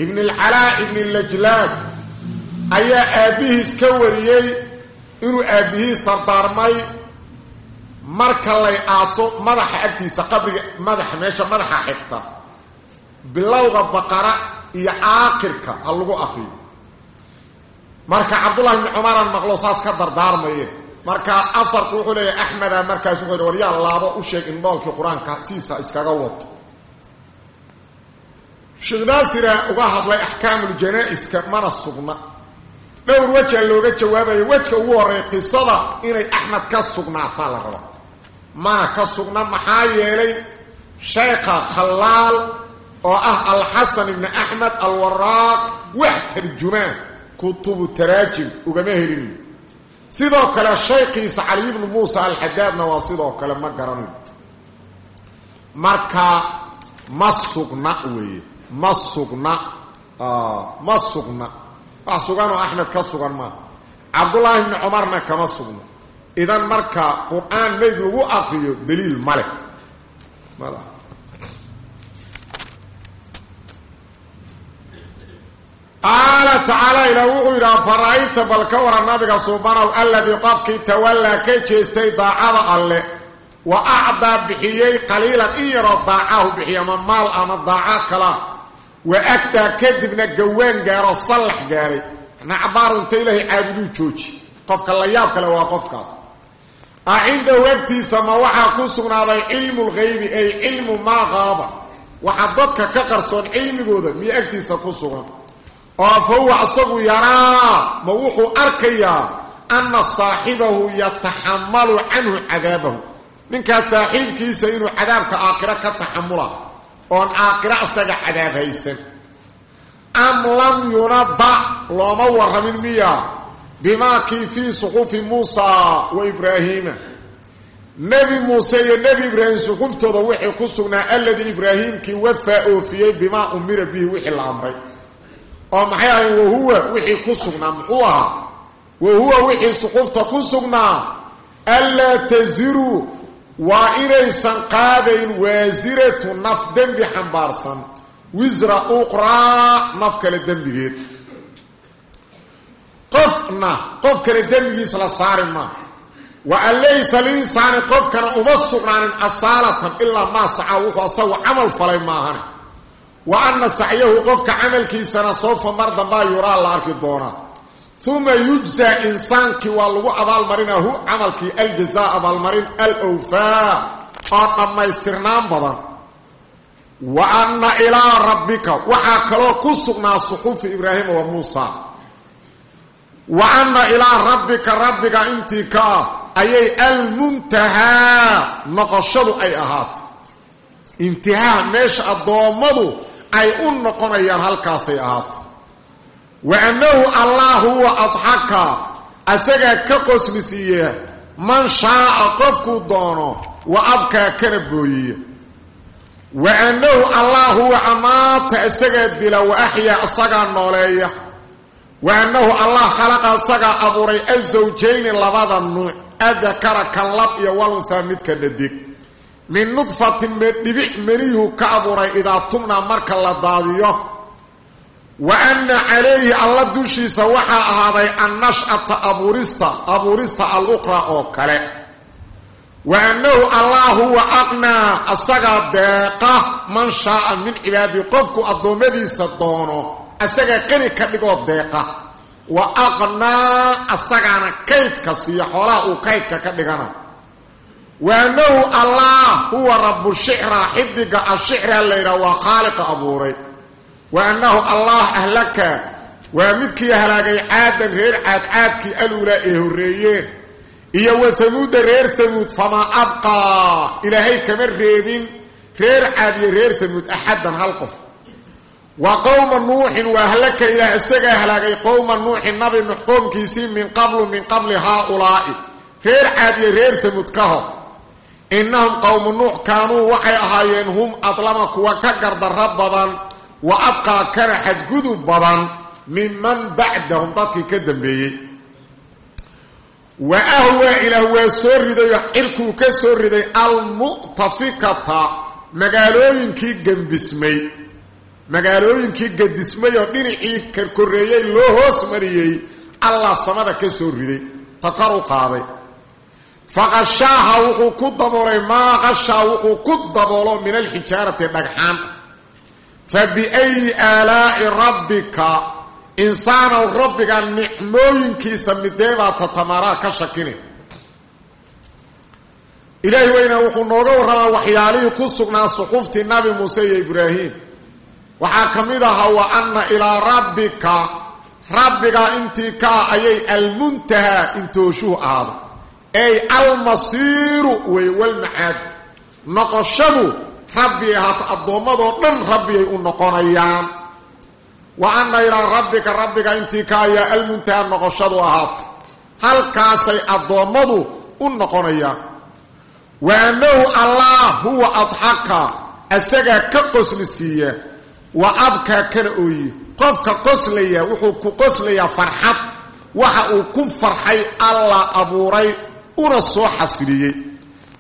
ibni alcalaa ibni lajlaaj ayaa aabbihiis ka wariyey inuu aabbihiis dardaarmay marka lay aaso madaxa agtiisa qabriga madaxa meesha madaxa xigta bilowga baqara iyo caaqirka ha lagu akriyo marka cabdullahi ibni cumaran maqlo saas ka dardaarmaye marka afarku wuxuu leeyahay axmeda markaas wuxuu war yaa laabo u sheeg in dhoolkii qur'aanka siisa iskaga wato. Sheekh naasira uga hadlay axkaamuljanaa-iska mana sugna. Dhowr wejaa looga jawaabayo wejka ugu horreeya qisada inay axmed ka sugnaataa la rabo. Mana ka sugna maxaa yeelay sheekha khallaal oo ah alxasan ibni axmed alwaraaq wax tarjumaan kutubu taraajim ugama helin. Sidoo kale shaykhiisa cali ibnu muusa alxadaadna waa sidoo kale ma garanayo marka ma sugna weeye ma sugna ma sugna. Wax suganoo axmed ka sugan maa. Cabdullaahi ibni cumarna kama sugna. Idan marka qur'aan mayd lagu aqriyo daliil ma leh qaala tacaala ilaa wuxuu yidhaha fara-ayta bal ka waran nabiga suubanow alladii qofkii tawallaa ka jeestay daacada alle? Wa acdaa bixiyey qaliilan in yaroo daacahu bixiya ama maal ama daaca kala? Wa agtaa kadibna gawaan gaaro sallax gaaray. Nacbaaru inta ilaahay caabuduu jooji. Qofka la yaab kale waa qofkaas. A cindahu agtiisa ma waxaa ku sugnaaday cilmu lghaybi ay cilmu maa qaaba waxaa dadka ka qarsoon cilmigooda miyo agtiisa ku sugan oo fa huwa asagu yaraa ma wuxuu arkayaa anna saaxibahu yataxamalu canhu cadaabahu. Ninkaas saaxiibkiisa inuu cadaabka aakhiro ka taxamula oon aakhiro asaga cadaab haysan am lam yunaba looma warramin miya bimaa kii fii suxufi muusa wa ibraahiima nebi muuse iyo nebi ibraahim suxuftooda wixii ku sugnaa alladii ibraahiimkii wafaa oofiyey bimaa umira bihi wixii la amray oo maxay ahayn wahuwa wixii ku sugnaa muxuu ahaa? Wahuwa wixii suxufta ku sugnaa? Anlaa taziru waa inaysan qaadayn waasiratu naf dembi xambaarsan. Wisra uqraa naf kale dembigeed. Qofna qof kale dembigiis la saari maa wa an laysa linsaani qofkana uma sugnaanin asaalatan ilaa maa sacaa wuxuu asagu camal falay maahane wa anna sacyahu qofka camalkiisana sawfa mar dambaa yuraa la arki doonaa. Uma yujzaa insaankii waa lagu abaalmarinaa hu camalkii aljazaa abaalmarin alwfaa oo dhammaystirnaan badan. Wa anna ilaa rabbika waxaa kaloo ku sugnaa suxufi ibraahima wa muusa. Wa anna ilaa rabbika rabbiga intii ka ah ayay almuntahaa noqoshadu ay ahaatay. Intihaa meesha addoommadu ay u noqonayaan halkaasay ahaatay. Wa annahu allah huwa adxaka asagaa ka qoslisiiya man shaaa qofkuu doono wa abkaa kana booyiya wa annahu allah huwa amaata isagaa dila wa axyaa isagaa nooleeya. Wa annahu allah khalaqa isagaa abuuray azawjayni labada nuuc adakara kan lab iyo walunhaa midka dhadig min nudfatin dhibic maniyuhu ka abuuray idaa tumnaa marka la daadiyo. Wa anna calayhi alla dushiisa waxaa ahaaday annash'ata abuurista abuurista aluqra oo kale. Wa annahu allah huwa aqnaa asagaa deeqa man shaaa min cibaadihi qofku addoommadiisa doono asagaa qani ka dhigoo deeqa. Wa aqnaa asagaana kaydka siiya xoolaha uu kaydka ka dhigana wa annahu allah huwa rabu shicra xidiga ashicra layidhaha waa khaaliqa abuuray. Wa annahu allah ahlaka waa midkii halaagay caadan reer caadcaadkii aluulaa ee horreeyeen. Iyo wa hamuuda reer hamuud famaa abqaa ilaahay kama reebin. Reer caad iyo reer hamuud axaddan hal qof. Wa qowma nuuxin waa ahlaka ilaah isagaa halaagay qowma nuuxin nabi nuux qoomkiisii min qablu min qabli haaulaa'i. Reer caad iyo reer hamuud ka hor innahum qowmu nuux kaanuu waxay ahaayeen hum adlama kuwa ka gardarro badan wa adqaa kana xadgudub badan minman bacdahum dadkii ka dambeeyey. Wa ahwaa ilaah waa soo ridayo cirkuu ka soo riday almu'tafikata magaalooyinkii gambismay. Magaalooyinkii gadismay oo dhinacii karkoreeyey loo hoos mariyey allah samada ka soo riday ta kor u qaaday faqashaaha wuxuu ku daboolay maa qashaa wuxuu ku daboolo min alxijaarati dhagxaan. Fa biayi aalaa'i rabbika insaanow rabbiga nicmooyinkiisa mideebaa tatamaraa ka shakine. Ilaahi weynaa wuxuu nooga warramaa waxyaalihii ku sugnaa suxuftii nabi muuse iyo ibraahim. Waxaa ka mid ahaa wa anna ilaa rabbika rabbiga intii kaa ayay almuntahaa intooshuhu ahaaday ey almasiiru wey walmacaad. Noqoshadu rabbi ahaato addoommadoo dhan rabbiyay u noqonayaan. Wa anna ilaa rabbika rabbiga intii ka ayaa almuntahaa noqoshadu ahaato halkaasay addoommadu u noqonayaan. Wa annahu allah huwa adxaka asagaa ka qosli siiya. Wa abkaa kana ooye qofka qoslaya wuxuu ku qoslayaa farxad. Waxa uu ku farxay allah abuuray una soo xasiliyey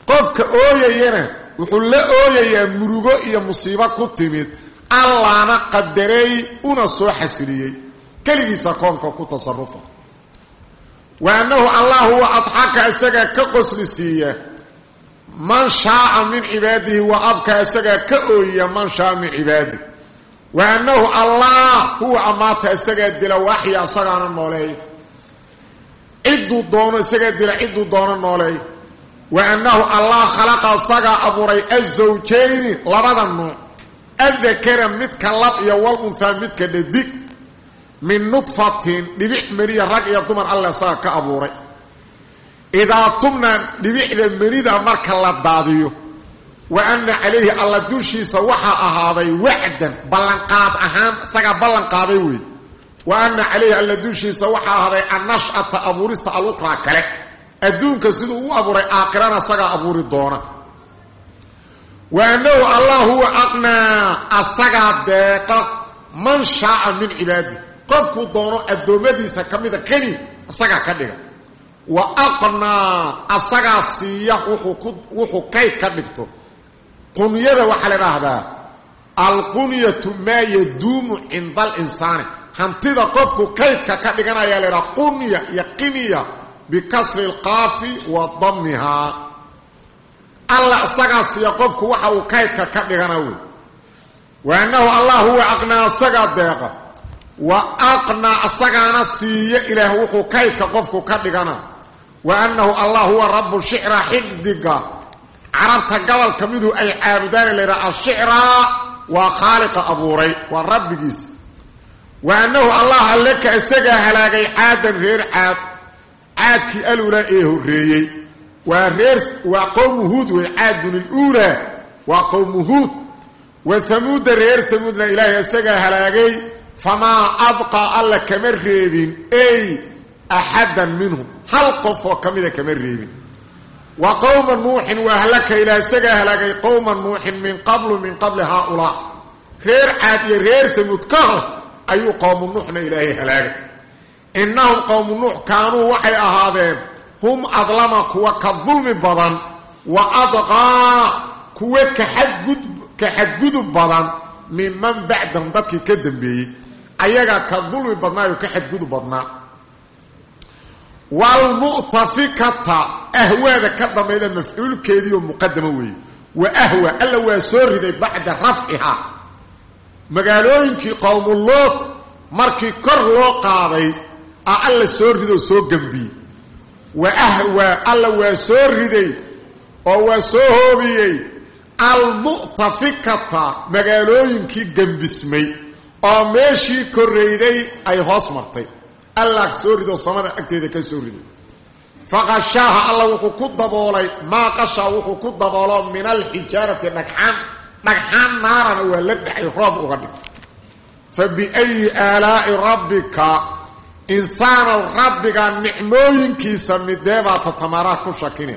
qofka ooyayana wuxuu la ooyayaa murugo iyo musiibo ku timid. Allahna qadarey una soo xasiliyey keligiisa koonka ku tasarufa. Wa annahu allah huwa adxaka isagaa ka qosli siiya. Man shaaa min cibaadihi wa abkaa isagaa ka ooyiya man shaaa min cibaadihi wa annahu allah huwa amaata isagaa dila waaxya isagaana nooleeya cidduu doono isagaa dila cidduu doono nooleeya wa annahu allah khalaqa isagaa abuuray azawjayni labada nuuc adakara midka lab iyo wal unhaa midka dhadig. Min nudfatin dhibic meniya rag iyo dumar alla isaga ka abuuray. Idaa tumna dhibicda menida marka la daadiyo. Wa anna calayhi alla dushiisa waxaa ahaaday wacdan ballanqaad ahaan isagaa ballanqaaday wey wa anna calayhi alla dushiisa waxaa ahaaday annash'ata abuurista aluqraa kale. Adduunka siduu u abuuray aakhirana isagaa abuuri doona. Wa annahu allah huwa aqnaa asagaa deeqa man shaaa min cibaadi. Qofkuu doono addoommadiisa ka mida qani isagaa ka dhiga. Wa aqnaa asagaa siiya wuxuu kayd ka dhigto. Qunyada waxaa la idhaahdaa alqunyatu maa yaduumu cinda alinsaani hantida qofku kaydka ka dhiganayaa la idhaha qunya iyo qiniya bikasri lqaafi wa damihaa alla isagaa siiya qofku waxa uu kaydka ka dhigana wey. Wa annahu allah huwa aqnaa asagaa deeqa. Wa aqnaa asagaana siiya ilaah wuxuu kaydka qofku ka dhigana. Wa annahu allah huwa rabu shicra xigdiga. Carabta gobolka miduu ay caabudaana laydhaha ashicraa waa khaaliqa abuuray waa rabbigiis wa annahu allah alleka isagaa halaagay caadan reer caad caadkii alulaa ee horreeyey waa reer waa qowmu huud wey caadun iluulaa waa qowmu huud wa hamuuda reer hamuudna ilaahay isagaa halaagay famaa abqaa alla kama reebin ey axadan minhum hal qof oo ka mida kama reebin wa qowma nuuxin waa halaka ilaah isagaa halaagay qowma nuuxin min qablu min qabli haaulaa reer caad iyo reer hamuud ayuu qowmu nuuxna ilaahay halaagay. Innahum qowmu nuux kaanuu waxay ahaadeen hum adlama kuwa ka dulmi badan wa adqaa kuwa ka xadgudub badan minman bacdahum dadkii ka dambeeyey. Ayagaa ka dulmi badnaayo ka xadgudub badnaa. Waalmu'tafikata ahwaada ka dambayda mafcuulkeediioo muqadama weeye. Wa ahwa alla waa soo riday bacda rafcihaa magaalooyinkii qowmulood markii kor loo qaaday a alla soo ridoo soo gembiyey wa ahwa alla waa soo riday oo waa soo hoobiyey. Almu'tafikata magaalooyinkii gembismay oo meeshii korrayday ay hoos martay. Allah soo ridoo samada agteeda ka soo riday. Faqashaaha alla wuxuu ku daboolay maa qashaa wuxuu ku daboolo min alxijaarati dhagxaan dhagxaan naarana waa la dhexay roob uga dhig. Fa biayi aalaa'i rabbika insaanow rabbiga nicmooyinkiisa mideebaa tatamaaraa ku shakine.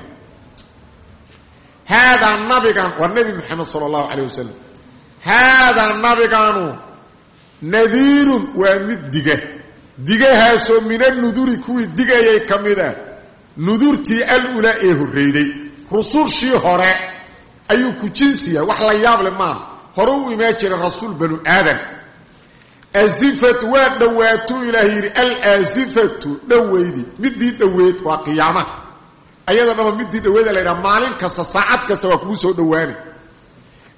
Haadaa nabigan waa nebi moxamed sala allahu calayh wasalam haadaa nabigaanu nadiirun waa mid diga digahaasoo mina nuduri kuwii digayay ka mid ah nudurtii al-ulaa ee horreyday rusushii hore ayuu ku jinsiya wax la yaable maan hore u imaan jiray rasuul banu aadan asifatu waa dhowaatuu ilaah yidhi alaasifatu dhoweydi midii dhoweyd waa qiyaamaha ayadannaba midii dhoweeda la ydhaha maalin kasta saacad kasta waa kugu soo dhowaanay.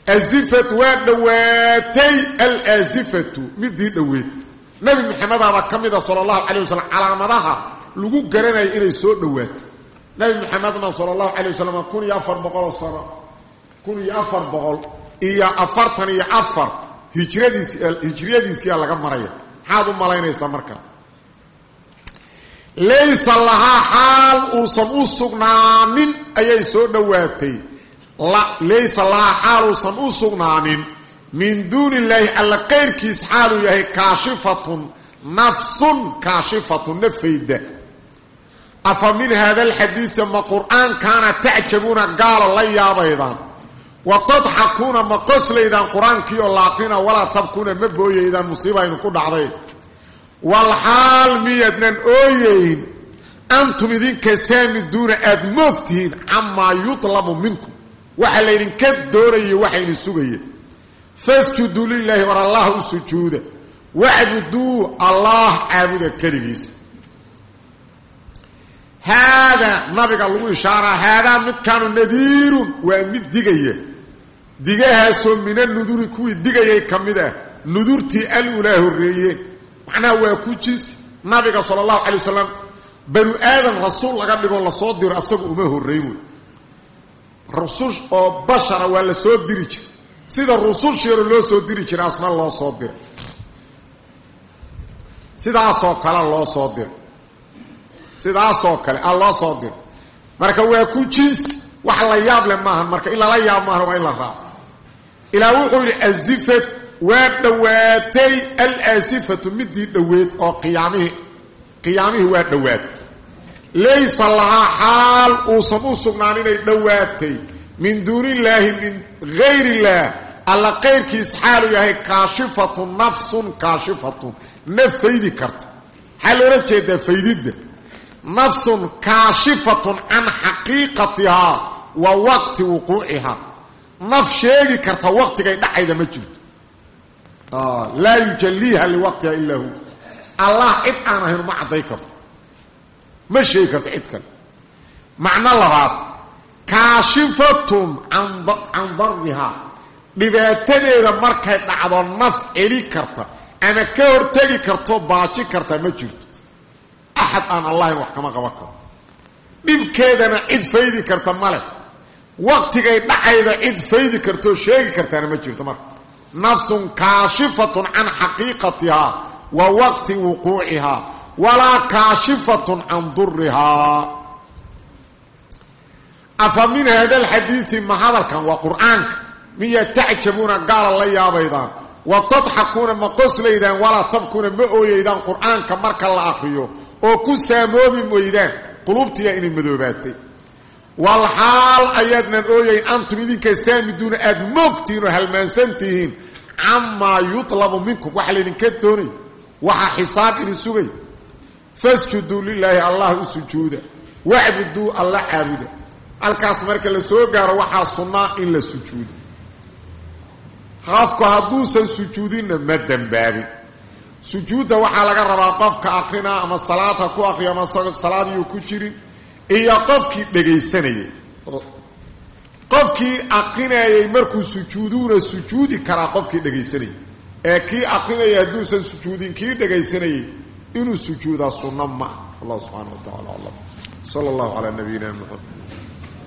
Asifatu waa dhowaatay alaasifatu midii dhoweyd nabi maxamedaba ka mida sala allahu calay wasalam calaamadaha lagu garanaya inay soo dhowaatay. Nabi maxamedna sala allahu calay wasalam kun iyo afar boqoloo sano kun iyo afar boqol iyo afartan iyo afar hijradiis hijriyadiisiyaa laga maraya. Maxaad u malaynaysaa marka? Laysa lahaa xaal uusan u sugnaanin ayay soo dhowaatay. Laysa lahaa xaal uusan u sugnaanin min duuni illaahi alla qayrkiis xaaluu yahay kaashifatun nafsun kaashifatun nafayda afa min haada alxadiidi ma qur'aankaana tacjabuuna gaalo la yaabaydaan wa tadxakuuna ma qoslaydaan qur'aankii oo laaqrina walaa tabkuuna ma booyaydaan musiiba aynu ku dhacday. Walxaal miyadnan ooyeyn antum idinka saamiduuna aada moogtihiin camaa yutlabu minkum. Waxa laydinka doonayo waxaynu sugaya fasjuduu lilaahi war allah u sujuuda. Wacbuduu allah caabuda keligiisa. Haadaa nabiga lagu ishaaraa haadaa midkaanu nadiirun waa mid digaya digahaasoo mina nuduri kuwii digayay ka mid ah. Nudurtii al-ulaa horreeyeen macnaha waa ku jinsi nabiga sala allahu calay wasalam banu aadan rasuul laga dhigoo la soo diro asagu uma horreyn wey rusush oo bashara waa la soo diri jira sida rusush yaro loo soo diri jira asna loo soo diray. Sidaasoo kale loo soo diray sidaasoo kale a soo diray marka waa ku jinsi wax la yaab leh maahan. Marka in lala yaab maahan waa in la raaco ilaa wuxuu yidhi azifat waa dhowaatay. Alaasifatu midii dhoweed oo qiyaamihii. Qiyaamihii waa dhowaatay laysa lahaa xaal uusan u sugnaan inay dhowaatay min duuni illaahi min gayr illaah alla qayrkiis xaalu yahay kaashifatun nafsun kaashifatun. Naf faydi karta maxaa loola jeedaa faydidda. Nafsun kaashifatun can xaqiiqatihaa wa waqti wuquucihaa naf sheegi karta waqtigay dhacayda ma jirto. Laa yujaliiha liwaqtiha ilaa hu. Allah cid aan ahayn ma cadday karto. Ma sheegi karto cid kale. Macno labaad kaashifatun can darihaa dhibaatadeeda markay dhacdo naf celi karta ama ka hortegi karto baaji karta ma jirto. Axad aan allahin wax kama qaban karo. Dhibkeedana cid faydi karta male waqtigay dhacayda cid faydi kartoo sheegi kartaana ma jirto marka. Nafsun kaashifatun can xaqiiqatihaa wa waqti wuquucihaa walaa kaashifatun can durihaa afa min hada alxadiidi ma hadalkan? Waa qur'aanka. Miya tacjabuuna gaala la yaabaydaan wa tadxakuuna ma qoslaydaan walaa tabkuuna ma ooyeydaan qur'aanka marka la akriyo oo ku saamoobi moydaan qulubtiya inay madoobaatay walxaal ayaadnan ooyayn antum idinka saamiduuna aada moogtihiin oo halmaansan tihiin camaa yutlabu minkum waxa laydinka doonay waxa xisaab idin sugay. Fasjuduu lilaahi allah u sujuuda wacbuduu alla caabuda. Halkaas marka la soo gaaro waxaa sunnaa in la sujuudo. Qofku hadduusan sujuudinna ma dembaabin sujuudda waxaa laga rabaa qofka aqrinaa ama salaad ha ku aqriyo ama salaadiyuu ku jirin iyo qofkii dhegaysanayay. Qofkii aqrinayay markuu sujuuduuna sujuudi karaa qofkii dhegaysanayay. Ee kii aqrinaya hadduusan sujuudin kii dhegaysanayay inuu sujuudaa sunno ma ah allah subxaana wa tacala aclam sala allahu calaa nabiyina muxamed